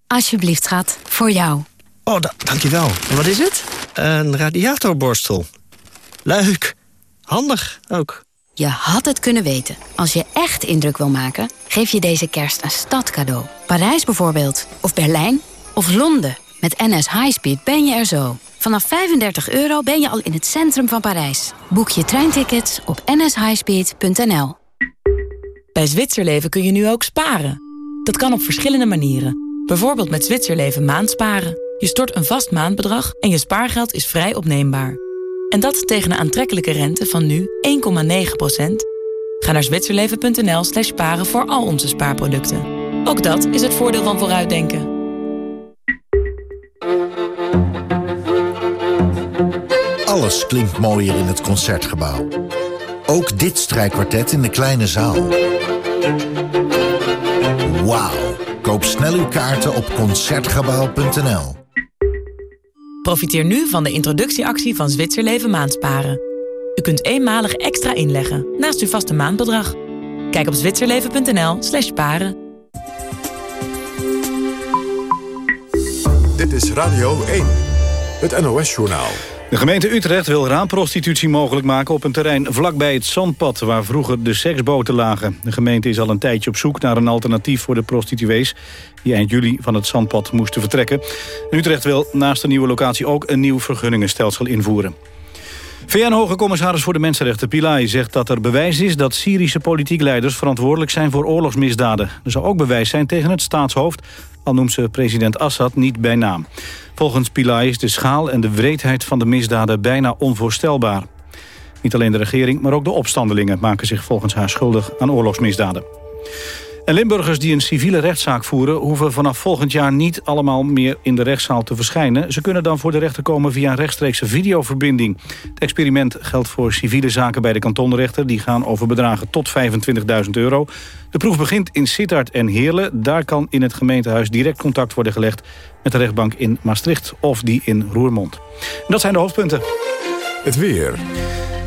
Alsjeblieft, schat. Voor jou. Oh, dankjewel. En wat is het? Een radiatorborstel. Leuk. Handig ook. Je had het kunnen weten. Als je echt indruk wil maken, geef je deze kerst een stadcadeau. Parijs bijvoorbeeld. Of Berlijn. Of Londen. Met NS Highspeed ben je er zo. Vanaf 35 euro ben je al in het centrum van Parijs. Boek je treintickets op nshighspeed.nl. Bij Zwitserleven kun je nu ook sparen. Dat kan op verschillende manieren. Bijvoorbeeld met Zwitserleven maandsparen. Je stort een vast maandbedrag en je spaargeld is vrij opneembaar. En dat tegen een aantrekkelijke rente van nu 1,9%. Ga naar zwitserleven.nl slash sparen voor al onze spaarproducten. Ook dat is het voordeel van vooruitdenken. Alles klinkt mooier in het Concertgebouw. Ook dit strijkkwartet in de kleine zaal. Wauw. Koop snel uw kaarten op Concertgebouw.nl. Profiteer nu van de introductieactie van Zwitserleven Maandsparen. U kunt eenmalig extra inleggen naast uw vaste maandbedrag. Kijk op zwitserleven.nl slash paren. Dit is Radio 1, het NOS-journaal. De gemeente Utrecht wil raamprostitutie mogelijk maken op een terrein vlakbij het zandpad waar vroeger de seksboten lagen. De gemeente is al een tijdje op zoek naar een alternatief voor de prostituees die eind juli van het zandpad moesten vertrekken. Utrecht wil naast de nieuwe locatie ook een nieuw vergunningenstelsel invoeren. VN-hoge commissaris voor de Mensenrechten Pillay zegt dat er bewijs is dat Syrische politiek leiders verantwoordelijk zijn voor oorlogsmisdaden. Er zou ook bewijs zijn tegen het staatshoofd, al noemt ze president Assad niet bij naam. Volgens Pillay is de schaal en de wreedheid van de misdaden bijna onvoorstelbaar. Niet alleen de regering, maar ook de opstandelingen maken zich volgens haar schuldig aan oorlogsmisdaden. En Limburgers die een civiele rechtszaak voeren... hoeven vanaf volgend jaar niet allemaal meer in de rechtszaal te verschijnen. Ze kunnen dan voor de rechter komen via een rechtstreekse videoverbinding. Het experiment geldt voor civiele zaken bij de kantonrechter. Die gaan over bedragen tot 25.000 euro. De proef begint in Sittard en Heerlen. Daar kan in het gemeentehuis direct contact worden gelegd... met de rechtbank in Maastricht of die in Roermond. En dat zijn de hoofdpunten. Het weer.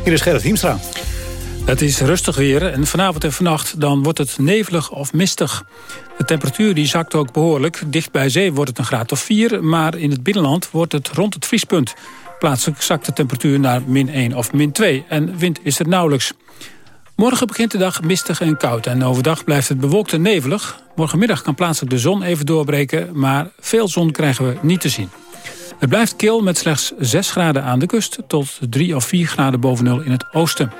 Hier is Gerrit Hiemstra. Het is rustig weer en vanavond en vannacht dan wordt het nevelig of mistig. De temperatuur die zakt ook behoorlijk. Dicht bij zee wordt het een graad of 4, maar in het binnenland wordt het rond het vriespunt. Plaatselijk zakt de temperatuur naar min 1 of min 2 en wind is er nauwelijks. Morgen begint de dag mistig en koud en overdag blijft het bewolkt en nevelig. Morgenmiddag kan plaatselijk de zon even doorbreken, maar veel zon krijgen we niet te zien. Het blijft kil met slechts 6 graden aan de kust tot 3 of 4 graden boven nul in het oosten.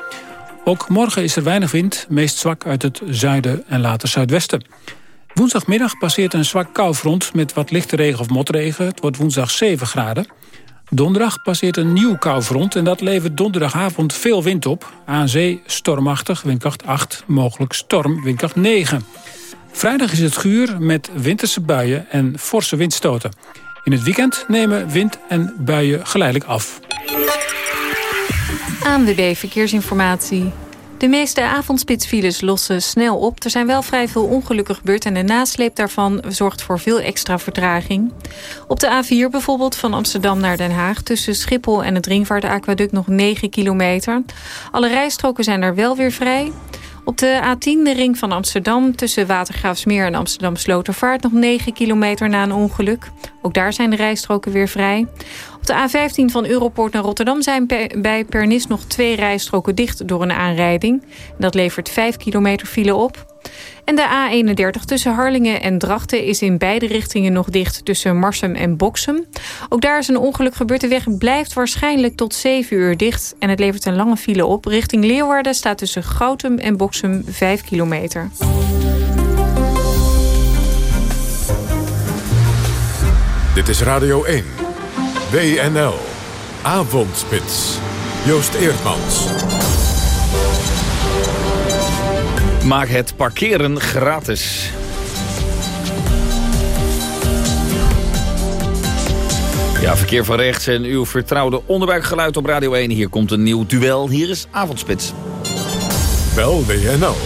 Ook morgen is er weinig wind, meest zwak uit het zuiden en later zuidwesten. Woensdagmiddag passeert een zwak koufront met wat lichte regen of motregen. Het wordt woensdag 7 graden. Donderdag passeert een nieuw koufront en dat levert donderdagavond veel wind op. Aan zee stormachtig, windkracht 8, mogelijk storm, windkracht 9. Vrijdag is het guur met winterse buien en forse windstoten. In het weekend nemen wind en buien geleidelijk af. ANWB Verkeersinformatie. De meeste avondspitsfiles lossen snel op. Er zijn wel vrij veel ongelukken gebeurd... en de nasleep daarvan zorgt voor veel extra vertraging. Op de A4 bijvoorbeeld van Amsterdam naar Den Haag... tussen Schiphol en het Ringvaartaquaduct nog 9 kilometer. Alle rijstroken zijn er wel weer vrij. Op de A10, de ring van Amsterdam, tussen Watergraafsmeer en Amsterdam Slotervaart... nog 9 kilometer na een ongeluk. Ook daar zijn de rijstroken weer vrij. De A15 van Europoort naar Rotterdam zijn bij Pernis nog twee rijstroken dicht door een aanrijding. Dat levert 5 kilometer file op. En de A31 tussen Harlingen en Drachten is in beide richtingen nog dicht tussen Marsum en Boksum. Ook daar is een ongeluk gebeurd. De weg blijft waarschijnlijk tot 7 uur dicht en het levert een lange file op. Richting Leeuwarden staat tussen Goutum en Boksum 5 kilometer. Dit is Radio 1. WNL. Avondspits. Joost Eerdmans. Maak het parkeren gratis. Ja, verkeer van rechts en uw vertrouwde onderbuikgeluid op Radio 1. Hier komt een nieuw duel. Hier is Avondspits. Bel WNL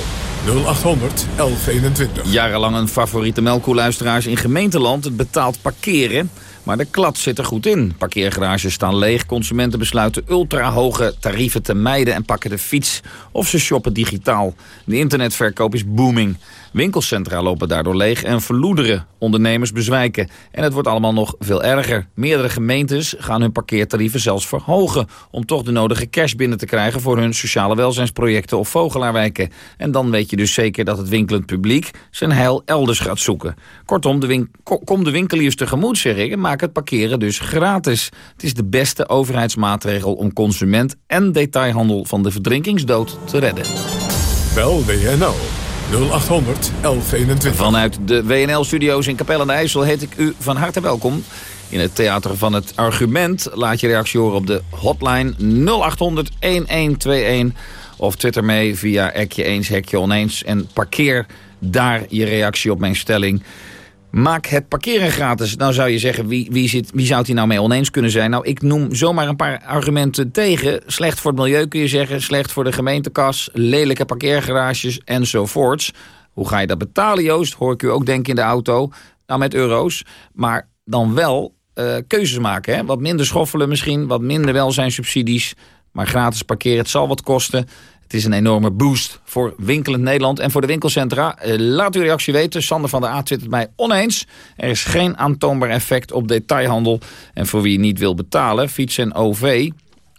0800 1121. Jarenlang een favoriete melkkoeluisteraars in gemeenteland. Het betaald parkeren. Maar de klad zit er goed in. Parkeergarages staan leeg. Consumenten besluiten ultra-hoge tarieven te mijden... en pakken de fiets of ze shoppen digitaal. De internetverkoop is booming. Winkelcentra lopen daardoor leeg en verloederen. Ondernemers bezwijken. En het wordt allemaal nog veel erger. Meerdere gemeentes gaan hun parkeertarieven zelfs verhogen... om toch de nodige cash binnen te krijgen... voor hun sociale welzijnsprojecten of vogelaarwijken. En dan weet je dus zeker dat het winkelend publiek... zijn heil elders gaat zoeken. Kortom, de kom de winkeliers tegemoet, zeg ik... en maak het parkeren dus gratis. Het is de beste overheidsmaatregel om consument en detailhandel... van de verdrinkingsdood te redden. Bel WNL 0800 1121. Vanuit de WNL-studio's in Capelle aan de IJssel heet ik u van harte welkom. In het Theater van het Argument laat je reactie horen op de hotline 0800 1121. Of twitter mee via Hekje Eens, Hekje Oneens. En parkeer daar je reactie op mijn stelling. Maak het parkeren gratis. Nou zou je zeggen, wie, wie, zit, wie zou het hier nou mee oneens kunnen zijn? Nou, ik noem zomaar een paar argumenten tegen. Slecht voor het milieu kun je zeggen, slecht voor de gemeentekas... lelijke parkeergarages enzovoorts. Hoe ga je dat betalen, Joost? Hoor ik u ook denken in de auto. Nou, met euro's. Maar dan wel uh, keuzes maken. Hè? Wat minder schoffelen misschien, wat minder welzijnssubsidies... Maar gratis parkeren, het zal wat kosten. Het is een enorme boost voor winkelend Nederland en voor de winkelcentra. Uh, laat uw reactie weten. Sander van der A twittert mij oneens. Er is geen aantoonbaar effect op detailhandel. En voor wie niet wil betalen, fiets en OV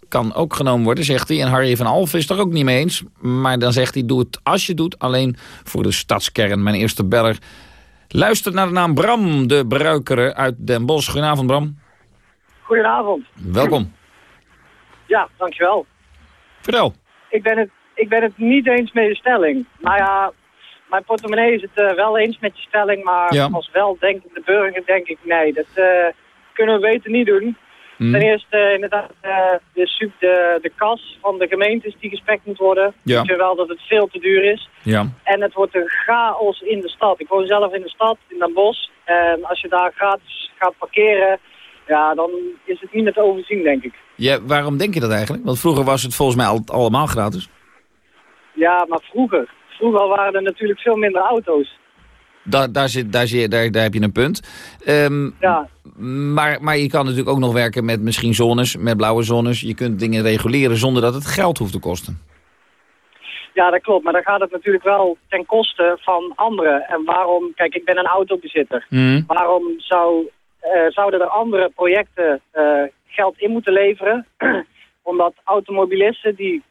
kan ook genomen worden, zegt hij. En Harry van Alphen is er ook niet mee eens. Maar dan zegt hij, doe het als je doet, alleen voor de stadskern. Mijn eerste beller luistert naar de naam Bram, de bruikere uit Den Bosch. Goedenavond, Bram. Goedenavond. Welkom. Ja, dankjewel. Vertel. Ik ben het ik ben het niet eens met je stelling. Nou ja, mijn portemonnee is het uh, wel eens met je stelling, maar Ja. als weldenkende burger denk ik nee, dat eh, kunnen we beter niet doen. Mm. Ten eerste eh, inderdaad eh, de, de, de kas van de gemeentes die gespekt moet worden. Ja. Ik vind wel dat het veel te duur is. Ja. En het wordt een chaos in de stad. Ik woon zelf in de stad, in Den Bosch. En als je daar gratis gaat parkeren, ja, dan is het niet meer te overzien, denk ik. Ja, waarom denk je dat eigenlijk? Want vroeger was het volgens mij al, allemaal gratis. Ja, maar vroeger. Vroeger waren er natuurlijk veel minder auto's. Daar, daar, zit, daar, zit, daar, daar heb je een punt. Ehm, Ja. maar, maar je kan natuurlijk ook nog werken met misschien zones, met blauwe zones. Je kunt dingen reguleren zonder dat het geld hoeft te kosten. Ja, dat klopt. Maar dan gaat het natuurlijk wel ten koste van anderen. En waarom, kijk, ik ben een autobezitter. Mhm. Waarom zou, eh, zouden er andere projecten eh, geld in moeten leveren? Omdat automobilisten die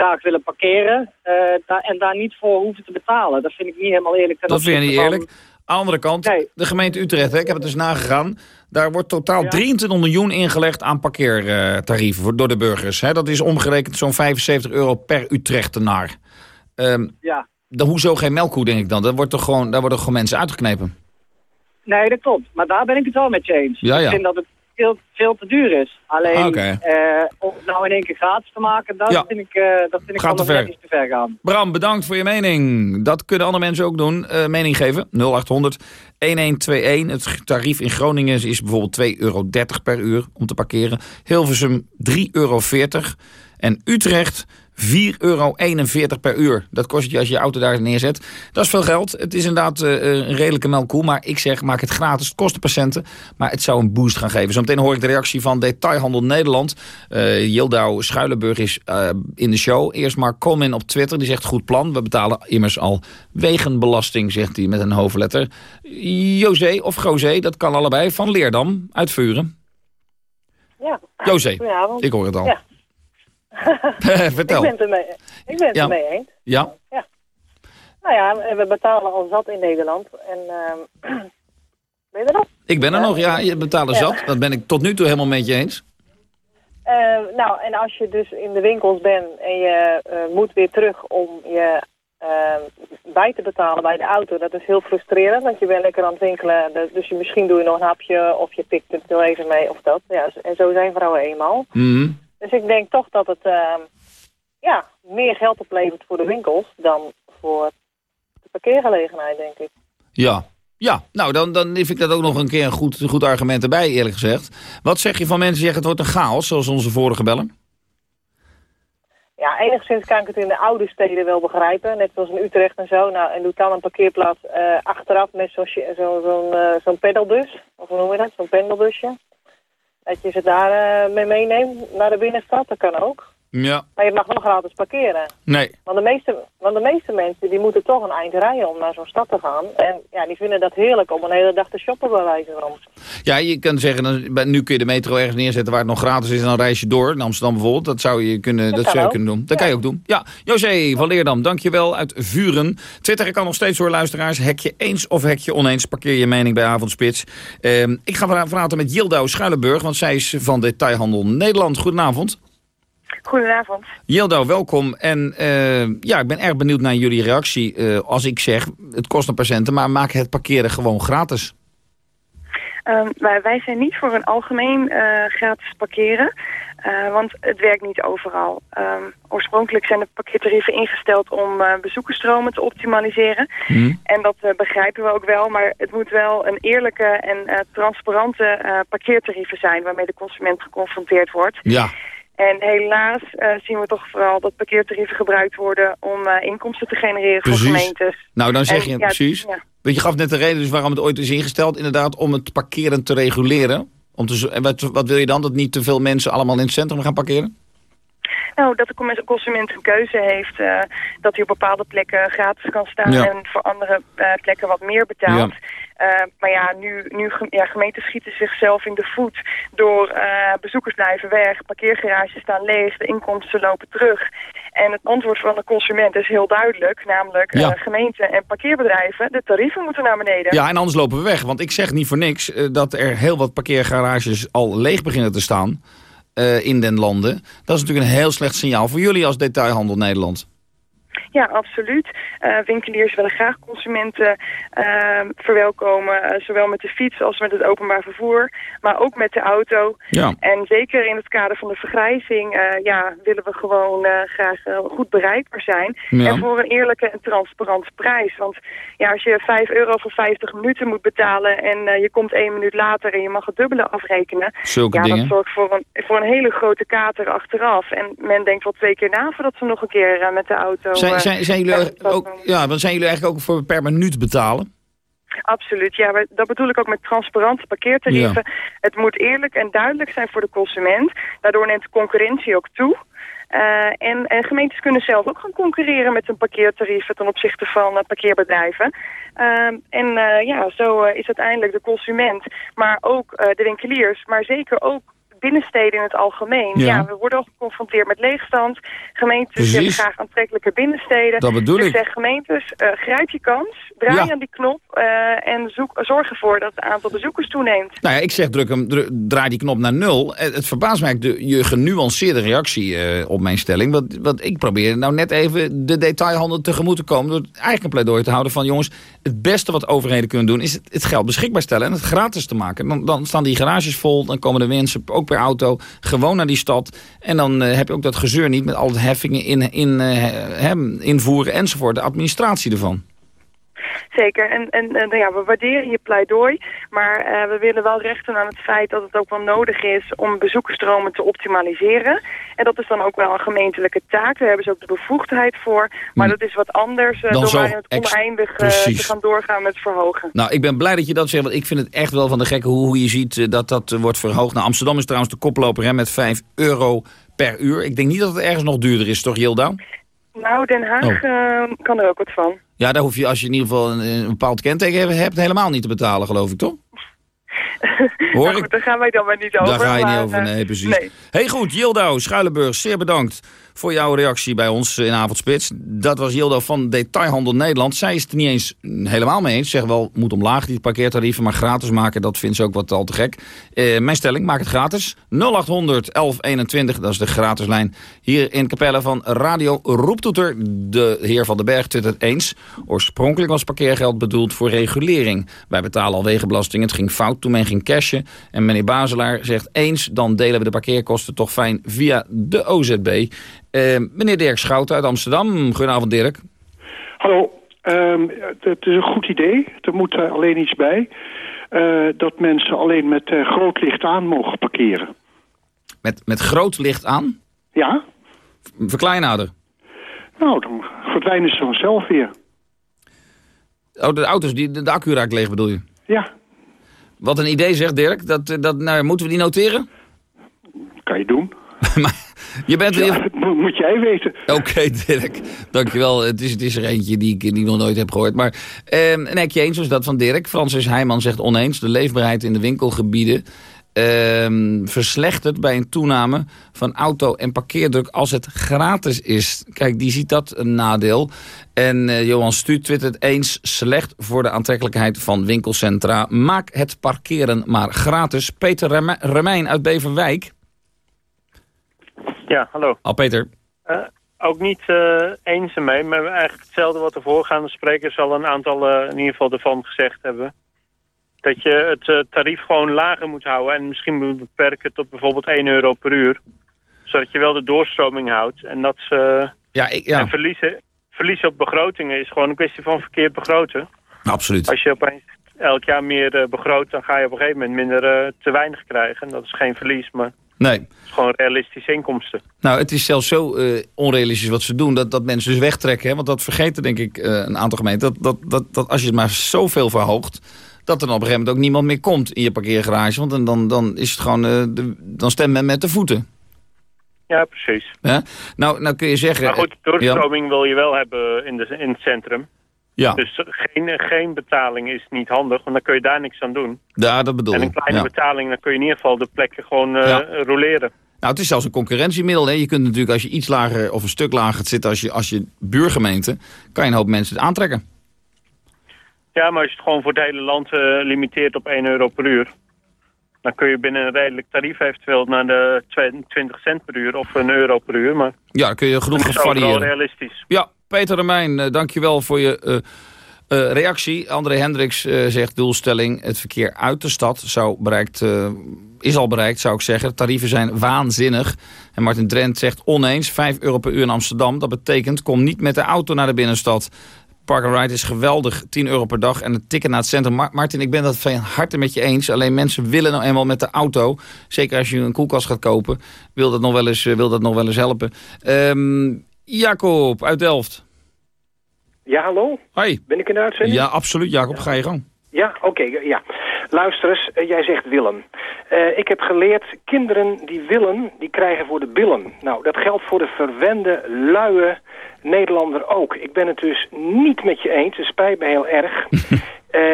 graag willen parkeren eh, daar, en daar niet voor hoeven te betalen. Dat vind ik niet helemaal eerlijk. Dat vind je niet eerlijk. Aan de andere kant, de gemeente Utrecht, hè, ik heb het dus nagegaan. Daar wordt totaal 23 miljoen ingelegd aan parkeertarieven voor- door de burgers. Hè. Dat is omgerekend zo'n 75 euro per Utrechtenaar. Ehm Ja. dan, hoezo geen melkkoe, denk ik dan? Dat wordt toch gewoon, daar worden gewoon mensen uitgeknepen. Nee, dat klopt. Maar daar ben ik het wel met je eens. Ja, ja. Ik vind dat het veel, veel te duur is. Alleen, Ah, eh, om het nou in één keer gratis te maken, dat Ja. vind ik, eh dat vind ik Gaat te ver. te ver gaan. Bram, bedankt voor je mening. Dat kunnen andere mensen ook doen. Eh, mening geven. 0800 1121. Het tarief in Groningen is bijvoorbeeld 2,30 euro per uur om te parkeren. Hilversum 3,40 euro. En Utrecht 4,41 euro per uur. Dat kost je als je je auto daar neerzet. Dat is veel geld. Het is inderdaad eh, een redelijke melkkoe. Maar ik zeg, maak het gratis. Het kost de patiënten. Maar het zou een boost gaan geven. Zometeen hoor ik de reactie van Detailhandel Nederland. Eh Yildau Schuilenburg is eh, in de show. Eerst Mark Coleman op Twitter. Die zegt goed plan. We betalen immers al wegenbelasting, zegt hij met een hoofdletter. José of Gozé, dat kan allebei. Van Leerdam, uitvuren. Ja. José, ik hoor het al. Ja. Vertel. Ik ben het ermee, ik ben het Ja. ermee eens. Ja? Ja. Nou ja, we betalen al zat in Nederland. En, ehm ben je er nog? Ik ben er nog, ja. Je betalen Ja. zat. Dat ben ik tot nu toe helemaal met je eens. Eh, nou, en als je dus in de winkels bent en je eh, moet weer terug om je eh, bij te betalen bij de auto, dat is heel frustrerend, want je bent lekker aan het winkelen. dus- Dus je, misschien doe je nog een hapje of je pikt het wel even mee of dat. Ja, en zo zijn vrouwen eenmaal. Mhm. Dus ik denk toch dat het eh, ja, meer geld oplevert voor de winkels dan voor de parkeergelegenheid, denk ik. Ja. Ja, nou dan, dan vind ik dat ook nog een keer een goed, goed argument erbij, eerlijk gezegd. Wat zeg je van mensen die zeggen het wordt een chaos, zoals onze vorige bellen? Ja, enigszins kan ik het in de oude steden wel begrijpen. Net zoals in Utrecht en zo. Nou, en doe dan een parkeerplaats uh, achteraf met zo'n zo, zo, zo'n uh, zo'n pedalbus. Of hoe noem je dat? Zo'n pendelbusje. Dat je ze daar uh, mee meeneemt naar de binnenstad. Dat kan ook. Ja. Maar je mag wel gratis parkeren. Nee. Want de meeste, want de meeste mensen die moeten toch een eind rijden om naar zo'n stad te gaan. En ja, die vinden dat heerlijk om een hele dag te shoppen bij wijze van. Ja, je kan zeggen, nu kun je de metro ergens neerzetten waar het nog gratis is en dan reis je door. In Amsterdam bijvoorbeeld, dat zou je kunnen, dat, zou je kunnen doen. Dat kan je ook doen. Ja, José van Leerdam, dankjewel uit Vuren. Twitter kan nog steeds door luisteraars. Hekje eens of hekje oneens, parkeer je mening bij Avondspits. Uh, ik ga praten met Jildau Schuilenburg, want zij is van Detailhandel Nederland. Goedenavond. Goedenavond. Yildo, welkom. En uh, ja, ik ben erg benieuwd naar jullie reactie. Uh, als ik zeg, het kost een patiënten, maar maak het parkeren gewoon gratis. Um, wij, wij zijn niet voor een algemeen uh, gratis parkeren. want het werkt niet overal. Um, oorspronkelijk zijn de parkeertarieven ingesteld om bezoekersstromen te optimaliseren. Hmm. En dat begrijpen we ook wel. Maar het moet wel een eerlijke en transparante parkeertarieven zijn... waarmee de consument geconfronteerd wordt. Ja. En helaas uh, zien we toch vooral dat parkeertarieven gebruikt worden om uh, inkomsten te genereren precies. voor gemeentes. Nou, dan zeg en, je ja, precies. Ja. Want je gaf net de reden dus waarom het ooit is ingesteld. Inderdaad, om het parkeren te reguleren. Om te, en wat, wat wil je dan? Dat niet te veel mensen allemaal in het centrum gaan parkeren? Nou, dat de consument een keuze heeft. Uh, dat hij op bepaalde plekken gratis kan staan Ja. en voor andere uh, plekken wat meer betaalt. Ja. Uh, maar ja, nu, nu ja, gemeenten schieten zichzelf in de voet door uh, bezoekers blijven weg, parkeergarages staan leeg, de inkomsten lopen terug. En het antwoord van de consument is heel duidelijk, namelijk Ja. uh, gemeenten en parkeerbedrijven, de tarieven moeten naar beneden. Ja, en anders lopen we weg. Want ik zeg niet voor niks eh, dat er heel wat parkeergarages al leeg beginnen te staan eh, in den landen. Dat is natuurlijk een heel slecht signaal voor jullie als detailhandel Nederland. Ja, absoluut. Uh, winkeliers willen graag consumenten uh, verwelkomen, uh, zowel met de fiets als met het openbaar vervoer, maar ook met de auto. Ja. En zeker in het kader van de vergrijzing uh, ja, willen we gewoon graag goed bereikbaar zijn. Ja. En voor een eerlijke en transparante prijs. Want ja, als je 5 euro voor 50 minuten moet betalen en je komt één minuut later en je mag het dubbele afrekenen. Zulke ja, dingen. dat zorgt voor een, voor een hele grote kater achteraf. En men denkt wel twee keer na voordat ze nog een keer met de auto... Zijn, zijn, zijn, jullie ook, ja, want zijn jullie eigenlijk ook voor per minuut betalen? Absoluut, ja, dat bedoel ik ook met transparante parkeertarieven. Het moet eerlijk en duidelijk zijn voor de consument. Daardoor neemt de concurrentie ook toe. Uh, en, en, gemeentes kunnen zelf ook gaan concurreren met hun parkeertarieven ten opzichte van uh, parkeerbedrijven. Uh, en uh, ja, zo is uiteindelijk de consument, maar ook de winkeliers, maar zeker ook binnensteden in het algemeen. Ja. Ja, we worden ook geconfronteerd met leegstand. Gemeentes willen graag aantrekkelijke binnensteden. Dat bedoel dus ik. zeg gemeentes, uh, grijp je kans, draai Ja. aan die knop uh, en zoek, zorg ervoor dat het aantal bezoekers toeneemt. Nou ja, ik zeg druk hem, dru- draai die knop naar nul. Eh, Het verbaast mij de, je genuanceerde reactie eh, op mijn stelling. Want, want ik probeer nou net even de detailhandel tegemoet te komen... door eigenlijk een pleidooi te houden van... jongens, het beste wat overheden kunnen doen... is het, het geld beschikbaar stellen en het gratis te maken. Dan, dan staan die garages vol, dan komen de mensen ook per auto... gewoon naar die stad. En dan eh, heb je ook dat gezeur niet met al het heffingen in, in, eh, hem, invoeren enzovoort. De administratie ervan. Zeker, en, en, en ja, we waarderen je pleidooi, maar uh, we willen wel rechten aan het feit dat het ook wel nodig is om bezoekersstromen te optimaliseren. En dat is dan ook wel een gemeentelijke taak, daar hebben ze ook de bevoegdheid voor. Maar Hm. dat is wat anders uh, Dan door het oneindig uh, te gaan doorgaan met verhogen. Nou, ik ben blij dat je dat zegt, want ik vind het echt wel van de gekke hoe, hoe je ziet eh, dat dat eh, wordt verhoogd. Nou, Amsterdam is trouwens de koploper hè, met 5 euro per uur. Ik denk niet dat het ergens nog duurder is, toch Yilda? Nou, Den Haag Oh. uh, kan er ook wat van. Ja, daar hoef je, als je in ieder geval een, een bepaald kenteken hebt, helemaal niet te betalen, geloof ik, toch? Hoor nou, goed, daar gaan wij dan maar niet over. Daar ga je maar, niet over, uh, nee, precies. Nee. Hey, goed, Yildo Schuilenburg, zeer bedankt voor jouw reactie bij ons in Avondspits. Dat was Yildo van Detailhandel Nederland. Zij is het niet eens helemaal mee eens. Zeg wel, moet omlaag die parkeertarieven, maar gratis maken, dat vindt ze ook wat al te gek. Eh, mijn stelling, maak het gratis. 0800 1121, dat is de gratis lijn. Hier in Capelle van Radio Roeptoeter. De heer Van den Berg twittert eens. Oorspronkelijk was parkeergeld bedoeld voor regulering. Wij betalen al wegenbelasting, het ging fout toen men ging cashen. En meneer Bazelaar zegt eens, dan delen we de parkeerkosten toch fijn via de OZB. Eh, meneer Dirk Schouten uit Amsterdam. Goedenavond Dirk. Hallo. Ehm, het is een goed idee. Er moet alleen iets bij. Eh, dat mensen alleen met eh, groot licht aan mogen parkeren. Met, met groot licht aan? Ja. Verkleinouder? Nou, dan verdwijnen ze vanzelf weer. Oh, de auto's, die, de, de accu raakt leeg bedoel je? Ja. Wat een idee zegt Dirk. Dat, dat, nou, moeten we die noteren? Kan je doen. maar je bent dat moet jij weten. Oké, Dirk. Dankjewel. Het is, het is er eentje die ik, die nog nooit heb gehoord. Maar eh, een hekje eens was dat van Dirk. Francis Heijman zegt oneens. De leefbaarheid in de winkelgebieden ehm verslechtert bij een toename van auto- en parkeerdruk als het gratis is. Kijk, die ziet dat een nadeel. En eh, Johan Stu twittert eens slecht voor de aantrekkelijkheid van winkelcentra. Maak het parkeren maar gratis. Peter Remijn uit Beverwijk. Ja, hallo. Al Peter. Eh, ook niet eh, eens ermee, maar eigenlijk hetzelfde wat de voorgaande sprekers al een aantal eh, in ieder geval ervan gezegd hebben. Dat je het tarief gewoon lager moet houden en misschien moet beperken tot bijvoorbeeld 1 euro per uur. Zodat je wel de doorstroming houdt. En dat ze ja, ik, ja. en verliezen, verliezen op begrotingen is gewoon een kwestie van verkeerd begroten. Absoluut. Als je opeens elk jaar meer begroot, dan ga je op een gegeven moment minder te weinig krijgen. En dat is geen verlies, maar Nee. gewoon realistische inkomsten. Nou, het is zelfs zo eh, onrealistisch wat ze doen... Dat, dat mensen dus wegtrekken. Hè? Want dat vergeten denk ik eh, een aantal gemeenten. Dat, dat, dat, dat als je het maar zoveel verhoogt... dat er dan op een gegeven moment ook niemand meer komt in je parkeergarage. Want dan, dan, dan, is het gewoon, eh, de, dan stemt men met de voeten. Ja, precies. Hè? Nou, nou kun je zeggen... Maar goed, doorstroming wil je wel hebben in, de, in het centrum. Ja. Dus geen, geen betaling is niet handig, want dan kun je daar niks aan doen. Ja, dat bedoel en ik. een kleine Ja. betaling, dan kun je in ieder geval de plekken gewoon eh Ja. roleren. Nou, het is zelfs een concurrentiemiddel. Hè? Je kunt natuurlijk als je iets lager of een stuk lager zitten... als je, als je buurgemeente, kan je een hoop mensen het aantrekken. Ja, maar als je het gewoon voor het hele land eh, limiteert op 1 euro per uur... dan kun je binnen een redelijk tarief eventueel naar de 20 cent per uur of een euro per uur. Maar Ja, dan kun je genoeg dat is variëren. realistisch. Ja, Peter Remijn, eh, dankjewel voor je eh, eh, reactie. André Hendricks zegt doelstelling... het verkeer uit de stad zou bereikt, is al bereikt, zou ik zeggen. Tarieven zijn waanzinnig. En Martin Drent zegt oneens, 5 euro per uur in Amsterdam. Dat betekent, kom niet met de auto naar de binnenstad. Park and Ride is geweldig, 10 euro per dag. En het ticket naar het centrum. Mar- Martin, ik ben dat van harte met je eens. Alleen mensen willen nou eenmaal met de auto... zeker als je een koelkast gaat kopen... wil dat nog wel eens, wil dat nog wel eens helpen. Ehm, Jacob uit Delft. Ja, hallo? Hoi. Ben ik in de uitzending? Ja, absoluut. Jacob, ga je gang. Ja, oké, ja. Luister eens, eh, jij zegt willen. Eh, ik heb geleerd, kinderen die willen, die krijgen voor de billen. Nou, dat geldt voor de verwende, luie Nederlander ook. Ik ben het dus niet met je eens, het spijt me heel erg.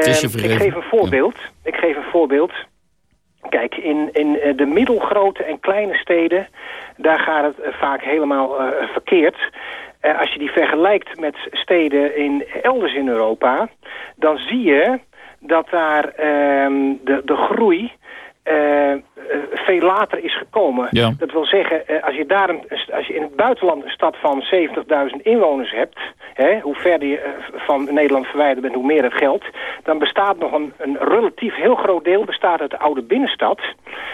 Is je ik geef een voorbeeld. Ik geef een voorbeeld. Kijk, in, in eh, de middelgrote en kleine steden, daar gaat het eh, vaak helemaal eh, verkeerd. Als je die vergelijkt met steden in, elders in Europa, dan zie je dat daar ehm, de, de groei eh, eh, veel later is gekomen. Ja. Dat wil zeggen, eh, als, je daar een, als je in het buitenland een stad van 70.000 inwoners hebt... Hè, hoe verder je van Nederland verwijderd bent, hoe meer het geldt... dan bestaat nog een, een relatief heel groot deel bestaat uit de oude binnenstad.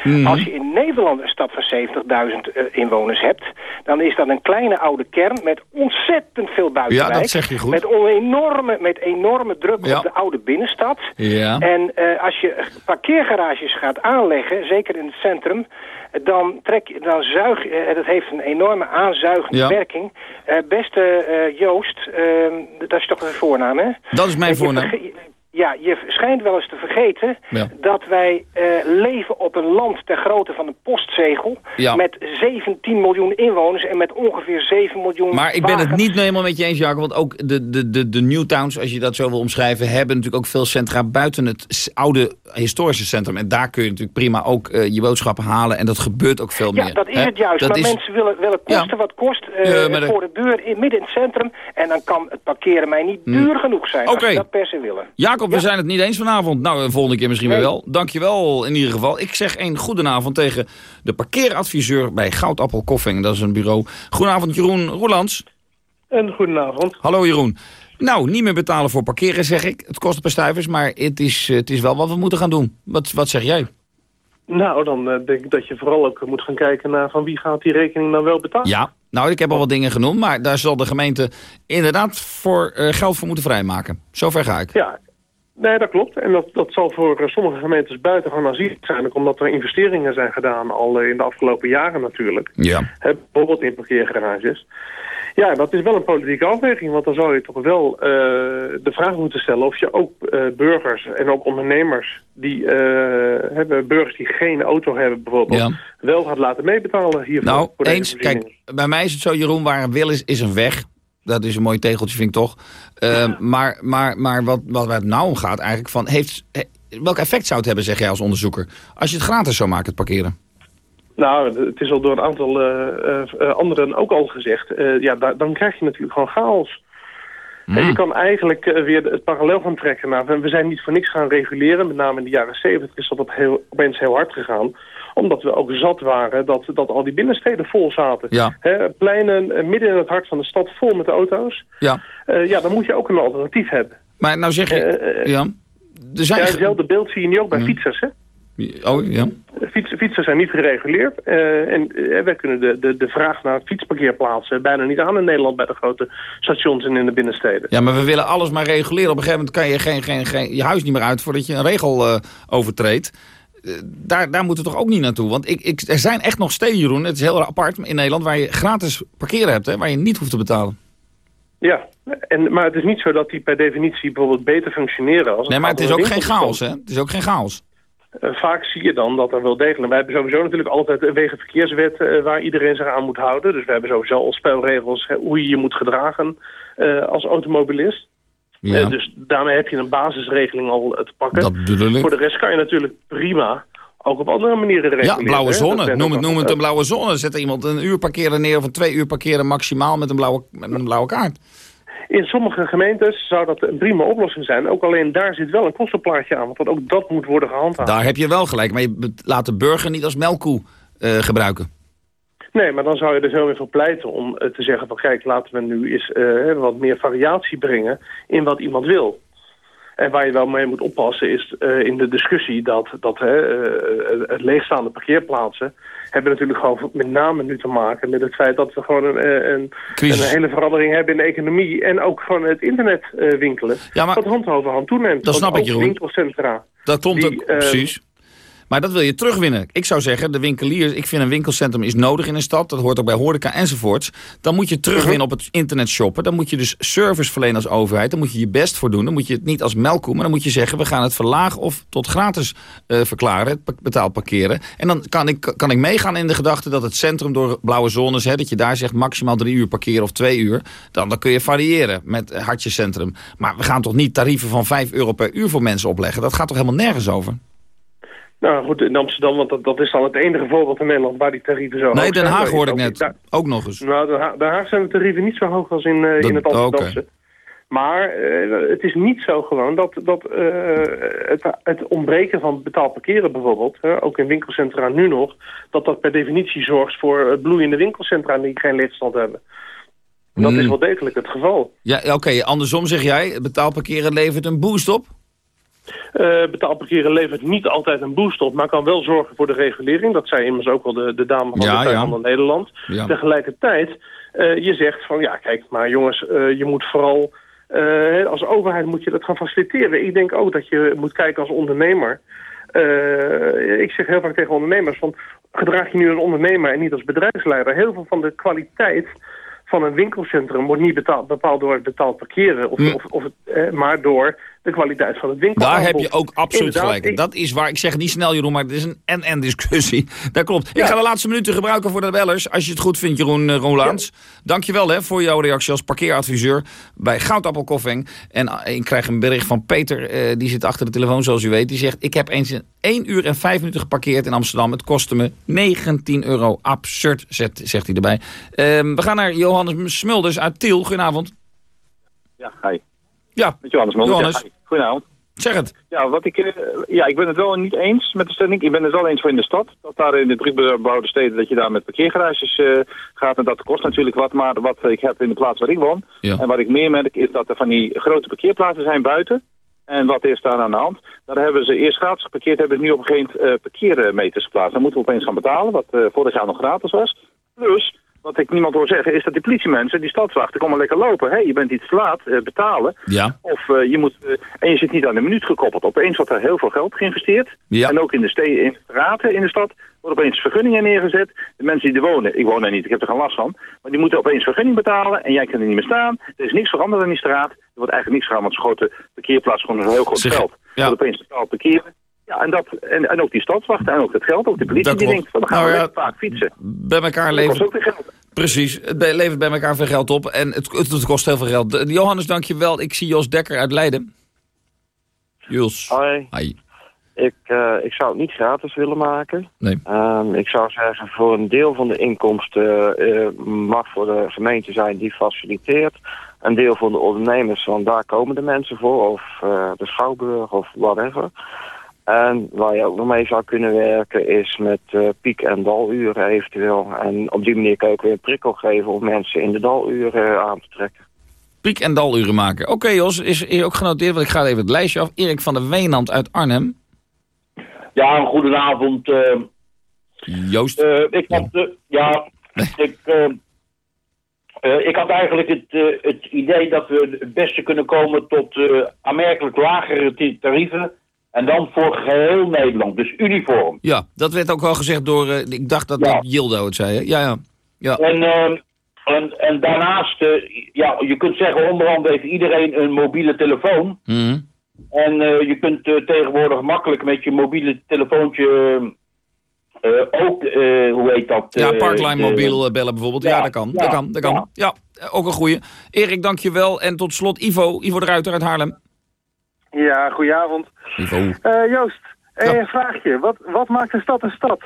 Mhm. Als je in Nederland een stad van 70.000 eh, inwoners hebt... dan is dat een kleine oude kern met ontzettend veel buitenwijk. Ja, dat zeg je goed. Met, enorme, met enorme druk Ja. op de oude binnenstad. Ja. En als je parkeergarages gaat aanleggen, zeker in het centrum... dan, trek, dan zuig je, eh, dat heeft een enorme aanzuigende Ja. werking. Eh, beste eh, Joost, dat is toch een voornaam, hè? Dat is mijn voornaam. Ja, je schijnt wel eens te vergeten Ja. dat wij eh, leven op een land ter grootte van een postzegel... Ja. met 17 miljoen inwoners en met ongeveer 7 miljoen Maar ik ben het niet helemaal met je eens, Jacob. Want ook de, de, de, de Newtowns, als je dat zo wil omschrijven... hebben natuurlijk ook veel centra buiten het oude historische centrum. En daar kun je natuurlijk prima ook eh, je boodschappen halen. En dat gebeurt ook veel Ja, meer. dat is het juist. Dat maar is- mensen willen, willen kosten wat kost eh, Ja, voor de deur in, midden in het centrum. En dan kan het parkeren mij niet duur genoeg zijn als Hm. Dat per se willen. Jacob, we zijn het niet eens vanavond. Nou, de volgende keer misschien Nee. weer wel. Dankjewel in ieder geval. Ik zeg een goedenavond tegen de parkeeradviseur bij Goudappel Koffing. Dat is een bureau. Goedenavond Jeroen Roelands. En goedenavond. Hallo Jeroen. Nou, niet meer betalen voor parkeren zeg ik. Het kost een paar stuivers, maar het is, het is wel wat we moeten gaan doen. Wat, wat zeg jij? Nou, dan eh, denk ik dat je vooral ook moet gaan kijken naar van wie gaat die rekening dan wel betalen. Ja, Nou, ik heb al wat dingen genoemd, maar daar zal de gemeente inderdaad voor eh, geld voor moeten vrijmaken. Zover ga ik. Ja, nee, dat klopt. En dat, dat zal voor eh, sommige gemeentes buitengewoon aanzienlijk zijn. Omdat er investeringen zijn gedaan al eh, in de afgelopen jaren natuurlijk. Ja. Bijvoorbeeld in parkeergarages. Ja, dat is wel een politieke afweging, want dan zou je toch wel eh, de vraag moeten stellen of je ook burgers en ook ondernemers, die hebben burgers die geen auto hebben bijvoorbeeld, Ja. wel gaat laten meebetalen hiervoor. Nou, voor eens, kijk, bij mij is het zo, Jeroen, waar een wil is, is een weg. Dat is een mooi tegeltje, vind ik toch. Eh, Maar, maar, maar wat, wat waar het nou om gaat eigenlijk van... Heeft, he- welk effect zou het hebben, zeg jij als onderzoeker... als je het gratis zou maken, het parkeren? Nou, het is al door een aantal eh, eh, anderen ook al gezegd. Ja, da- dan krijg je natuurlijk gewoon chaos. En je kan eigenlijk weer het parallel gaan trekken. Nou, we- we zijn niet voor niks gaan reguleren. Met name in de jaren 70 is dat op heel, opeens heel hard gegaan. Omdat we ook zat waren dat, dat al die binnensteden vol zaten. Ja. Pleinen eh, midden in het hart van de stad vol met auto's. Ja. Eh, ja, dan moet je ook een alternatief hebben. Maar nou zeg je... Eh, ja, er zijn... Ja, hetzelfde beeld zie je nu ook bij fietsers, hè? Oh, ja. Fiets, fietsers zijn niet gereguleerd. en wij kunnen de, de, de vraag naar fietsparkeerplaatsen bijna niet aan in Nederland bij de grote stations en in de binnensteden. Ja, maar we willen alles maar reguleren. Op een gegeven moment kan je geen, geen, geen, je huis niet meer uit voordat je een regel overtreedt. Eh, daar, daar moeten we toch ook niet naartoe? Want ik, ik, er zijn echt nog steden, Jeroen, het is heel apart in Nederland... waar je gratis parkeren hebt, hè, waar je niet hoeft te betalen. Ja, en, maar het is niet zo dat die per definitie bijvoorbeeld beter functioneren. Als Nee, maar het is ook een geen chaos, hè? Het is ook geen chaos. Eh, vaak zie je dan dat er wel degelijk... Wij hebben sowieso natuurlijk altijd een wegenverkeerswet eh, waar iedereen zich aan moet houden. Dus we hebben sowieso al spelregels hè, hoe je je moet gedragen als automobilist. Ja. Eh, dus daarmee heb je een basisregeling al eh, te pakken. Dat bedoel ik. Voor de rest kan je natuurlijk prima ook op andere manieren Ja, reguleren. blauwe ben Noem het, noem het een blauwe zone. Zet iemand een uur parkeren neer of een twee uur parkeren maximaal met een blauwe, met een blauwe kaart. In sommige gemeentes zou dat een prima oplossing zijn. Ook alleen daar zit wel een kostenplaatje aan. Want ook dat moet worden gehandhaafd. Daar heb je wel gelijk. Maar je laat de burger niet als melkkoe eh, gebruiken. Nee, maar dan zou je er zo weer voor pleiten om eh, te zeggen van... kijk, laten we nu eens eh, wat meer variatie brengen in wat iemand wil. En waar je wel mee moet oppassen is eh, in de discussie dat, dat het leegstaande parkeerplaatsen... hebben natuurlijk gewoon met name nu te maken met het feit dat we gewoon een, een, een hele verandering hebben in de economie. En ook gewoon het internet winkelen. Ja, maar- wat hand over hand toeneemt. Dat snap ik, Jeroen. winkelcentra. Dat die, ook, precies. Maar dat wil je terugwinnen. Ik zou zeggen, de winkeliers, ik vind een winkelcentrum is nodig in een stad. Dat hoort ook bij horeca enzovoorts. Dan moet je terugwinnen op het internet shoppen. Dan moet je dus service verlenen als overheid. Dan moet je je best voor doen. Dan moet je het niet als melkkoe, maar dan moet je zeggen... we gaan het verlagen of tot gratis eh, verklaren, betaald parkeren. En dan kan ik, kan ik meegaan in de gedachte dat het centrum door blauwe zones... Hè, dat je daar zegt maximaal drie uur parkeren of twee uur. Dan, dan kun je variëren met hartje centrum. Maar we gaan toch niet tarieven van 5 euro per uur voor mensen opleggen? Dat gaat toch helemaal nergens over? Nou goed, in Amsterdam, want dat, dat is dan het enige voorbeeld in Nederland waar die tarieven zo hoog Nee, zijn. Den Haag hoorde ik net. daar- Ook nog eens. Nou, Den Haag, Den Haag zijn de tarieven niet zo hoog als in, eh, Dat- in het Amsterdamse. Maar eh, het is niet zo gewoon dat, dat eh, het, het ontbreken van betaald parkeren bijvoorbeeld, hè, ook in winkelcentra nu nog, dat dat per definitie zorgt voor bloeiende winkelcentra die geen leegstand hebben. Dat Hmm. is wel degelijk het geval. Ja, oké. Andersom zeg jij, betaalparkeren levert een boost op? Eh betaald parkeren levert niet altijd een boost op, maar kan wel zorgen voor de regulering. Dat zei immers ook al de, de dame van Ja, de Partij ja. van Nederland. Ja. Tegelijkertijd, eh, je zegt van ja, kijk, maar jongens, eh, je moet vooral eh, als overheid moet je dat gaan faciliteren. Ik denk ook dat je moet kijken als ondernemer. Eh, ik zeg heel vaak tegen ondernemers van gedraag je nu als ondernemer en niet als bedrijfsleider. Heel veel van de kwaliteit van een winkelcentrum wordt niet betaald, bepaald door het betaald parkeren, of, of, of het, eh, maar door de kwaliteit van het winkel. Daar heb je ook absoluut Inderdaad, gelijk. Dat is waar, ik zeg het niet snel Jeroen, maar het is een en-en discussie. Dat klopt. Ik Ja. ga de laatste minuten gebruiken voor de bellers. Als je het goed vindt, Jeroen uh, Roelaans. Dankjewel hè, voor jouw reactie als parkeeradviseur bij Goudappel Koffing. En uh, ik krijg een bericht van Peter, eh, die zit achter de telefoon zoals u weet. Die zegt, ik heb eens in 1 uur en 5 minuten geparkeerd in Amsterdam. Het kostte me 19 euro. Absurd, zegt, zegt hij erbij. Ehm, we gaan naar Johannes Smulders uit Tiel. Goedenavond. Ja, hi. Ja, Met Johannes Mulder. Johannes. Ja. Goedenavond. Zeg het. Ja, wat ik, eh, ja, ik ben het wel niet eens met de stelling. Ik ben het wel eens voor in de stad. Dat daar in de drukbebouwde steden, dat je daar met parkeergarages eh, gaat. En dat kost natuurlijk wat. Maar wat ik heb in de plaats waar ik woon. Ja. En wat ik meer merk, is dat er van die grote parkeerplaatsen zijn buiten. En wat is daar aan de hand? Daar hebben ze eerst gratis geparkeerd, hebben ze nu op een gegeven moment eh, parkeermeters geplaatst. Dan moeten we opeens gaan betalen, wat vorig jaar nog gratis was. Plus wat ik niemand hoor zeggen, is dat die politiemensen, die stadswachten, komen lekker lopen. Hé, je bent iets te laat, eh, betalen. Ja. Of eh, je moet, eh, en je zit niet aan de minuut gekoppeld. Opeens wordt er heel veel geld geïnvesteerd. Ja. En ook in de, ste- in de straten in de stad worden opeens vergunningen neergezet. De mensen die er wonen, ik woon daar niet, ik heb er geen last van. Maar die moeten opeens vergunning betalen en jij kan er niet meer staan. Er is niks veranderd in die straat. Er wordt eigenlijk niks gedaan, want zo'n grote parkeerplaats gewoon een heel groot geld. Er ja. wordt opeens betaald parkeren. Ja, en, dat, en, en ook die stadswachten en ook het geld, ook de politie Dat die klopt. denkt, van, dan gaan Nou we ja, vaak fietsen. Bij elkaar Dat kost ook weer geld. Precies, het levert bij elkaar veel geld op en het, het, het kost heel veel geld. De- Johannes, dankjewel. Ik zie Jos Dekker uit Leiden. Jos. Hoi. Hi. Ik, eh, ik zou het niet gratis willen maken. Nee. Ehm, ik zou zeggen, voor een deel van de inkomsten eh, mag voor de gemeente zijn die faciliteert. Een deel voor de ondernemers, want daar komen de mensen voor. Of eh, de schouwburg of whatever. En waar je ook nog mee zou kunnen werken is met eh, piek- en daluren eventueel. En op die manier kan je ook weer een prikkel geven om mensen in de daluren aan te trekken. Piek- en daluren maken. Oké Jos, is, is ook genoteerd, want ik ga even het lijstje af. Erik van der Weenand uit Arnhem. Ja, een goedenavond. eh Joost. eh, ik had, eh, ja, ik, eh, eh, ik had eigenlijk het, eh, het idee dat we het beste kunnen komen tot eh, aanmerkelijk lagere tarieven. En dan voor geheel Nederland, dus uniform. Ja, dat werd ook wel gezegd door, eh, ik dacht dat Ja. dat Yildo het zei. Hè? Ja, ja. ja. En, eh, en, en daarnaast, eh, ja, je kunt zeggen, onderhand heeft iedereen een mobiele telefoon. Mhm. En eh, je kunt tegenwoordig makkelijk met je mobiele telefoontje ook, hoe heet dat? Ja, Parkline mobiel bellen bijvoorbeeld. Ja, Ja, dat kan. ja, dat kan, dat kan. ja. Ook een goeie. Erik, dankjewel. En tot slot Ivo, Ivo de Ruiter uit Haarlem. Ja, goedenavond. Eh, Joost, eh, een vraagje. Wat, wat maakt een stad een stad?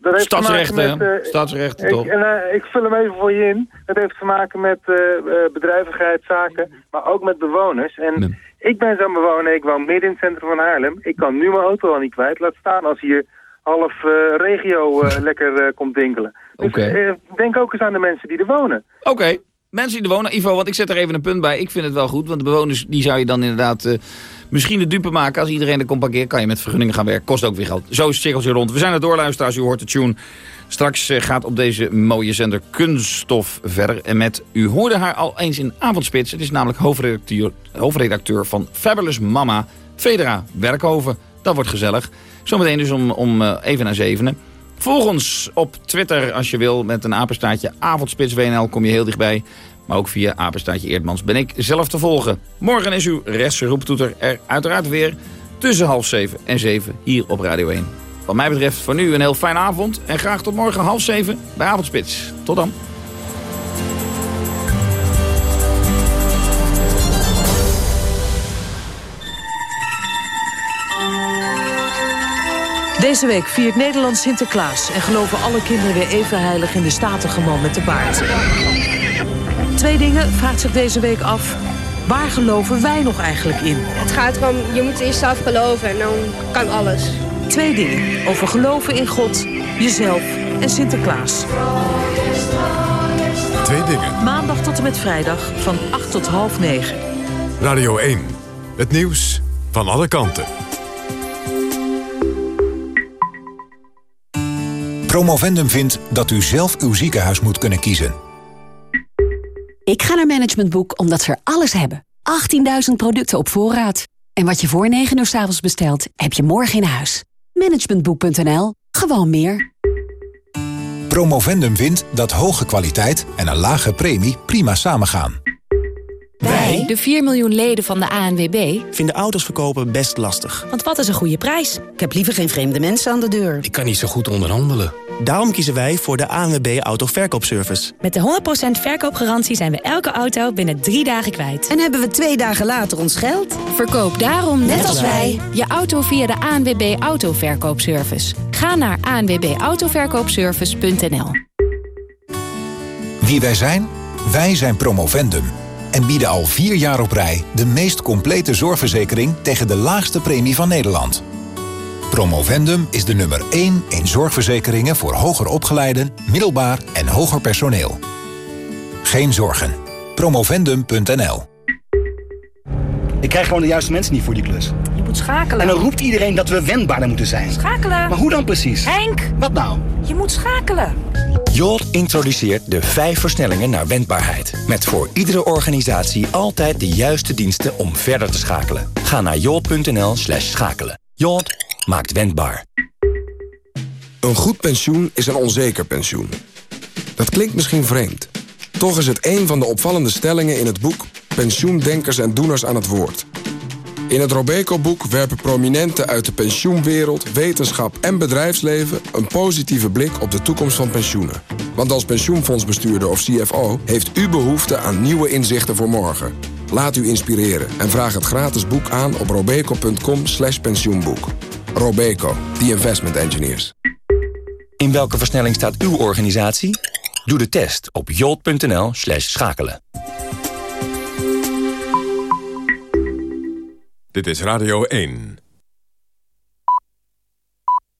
Dat heeft Stadsrechten, met, eh, Stadsrechten, ik, toch? en, eh, ik vul hem even voor je in. Het heeft te maken met eh, eh, bedrijvigheid, zaken, maar ook met bewoners. En ik ben zo'n bewoner, ik woon midden in het centrum van Haarlem. Ik kan nu mijn auto al niet kwijt. Laat staan als hier half eh, regio eh, lekker eh, komt dinkelen. Dus eh, denk ook eens aan de mensen die er wonen. Oké, mensen die er wonen. Ivo, want ik zet er even een punt bij. Ik vind het wel goed, want de bewoners die zou je dan inderdaad... eh, misschien de dupe maken. Als iedereen er komt parkeren, kan je met vergunningen gaan werken. Kost ook weer geld. Zo is het cirkeltje rond. We zijn er doorluisteraars, u hoort de tune. Straks eh, gaat op deze mooie zender Kunststof verder. En met, u hoorde haar al eens in Avondspits. Het is namelijk hoofdredacteur, hoofdredacteur van Fabulous Mama, Federa Werkhoven. Dat wordt gezellig. Zometeen dus om, om eh, even naar zevenen. Volg ons op Twitter als je wil met een apenstaartje Avondspits WNL. Kom je heel dichtbij. Maar ook via apenstaartje Eerdmans ben ik zelf te volgen. Morgen is uw roeptoeter er uiteraard weer tussen half zeven en zeven hier op Radio 1. Wat mij betreft voor nu een heel fijne avond. En graag tot morgen half zeven bij Avondspits. Tot dan. Deze week viert Nederland Sinterklaas en geloven alle kinderen weer even heilig in de statige man met de baard. Twee dingen vraagt zich deze week af. Waar geloven wij nog eigenlijk in? Het gaat erom, je moet eerst zelf geloven en dan kan alles. Twee dingen over geloven in God, jezelf en Sinterklaas. Twee dingen. Maandag tot en met vrijdag van 8 tot half 9. Radio 1. Het nieuws van alle kanten. Promovendum vindt dat u zelf uw ziekenhuis moet kunnen kiezen. Ik ga naar Management Boek omdat ze er alles hebben. 18.000 producten op voorraad. En wat je voor 9 uur s avonds bestelt, heb je morgen in huis. Managementboek.nl. Gewoon meer. Promovendum vindt dat hoge kwaliteit en een lage premie prima samengaan. Wij, de 4 miljoen leden van de ANWB, vinden auto's verkopen best lastig. want wat is een goede prijs? Ik heb liever geen vreemde mensen aan de deur. Ik kan niet zo goed onderhandelen. Daarom kiezen wij voor de ANWB Autoverkoopservice. Met de 100% verkoopgarantie zijn we elke auto binnen drie dagen kwijt. En hebben we twee dagen later ons geld? Verkoop daarom, net, als wij, je auto via de ANWB Autoverkoopservice. Ga naar anwbautoverkoopservice.nl Wie wij zijn? Wij zijn Promovendum. En bieden al vier jaar op rij de meest complete zorgverzekering tegen de laagste premie van Nederland. Promovendum is de nummer 1 in zorgverzekeringen voor hoger opgeleiden, middelbaar en hoger personeel. Geen zorgen. Promovendum.nl Ik krijg gewoon de juiste mensen niet voor die klus. Je moet schakelen. En dan roept iedereen dat we wendbaarder moeten zijn. Schakelen. Maar hoe dan precies? Henk! Wat nou? Je moet schakelen. Jolt introduceert de vijf versnellingen naar wendbaarheid. Met voor iedere organisatie altijd de juiste diensten om verder te schakelen. Ga naar jolt.nl slash schakelen. Jolt maakt wendbaar. Een goed pensioen is een onzeker pensioen. Dat klinkt misschien vreemd. Toch is het een van de opvallende stellingen in het boek... Pensioendenkers en Doeners aan het Woord... In het Robeco-boek werpen prominenten uit de pensioenwereld, wetenschap en bedrijfsleven een positieve blik op de toekomst van pensioenen. Want als pensioenfondsbestuurder of CFO heeft u behoefte aan nieuwe inzichten voor morgen. Laat u inspireren en vraag het gratis boek aan op robeco.com pensioenboek. Robeco, the investment engineers. In welke versnelling staat uw organisatie? Doe de test op jolt.nl slash schakelen. Dit is Radio 1.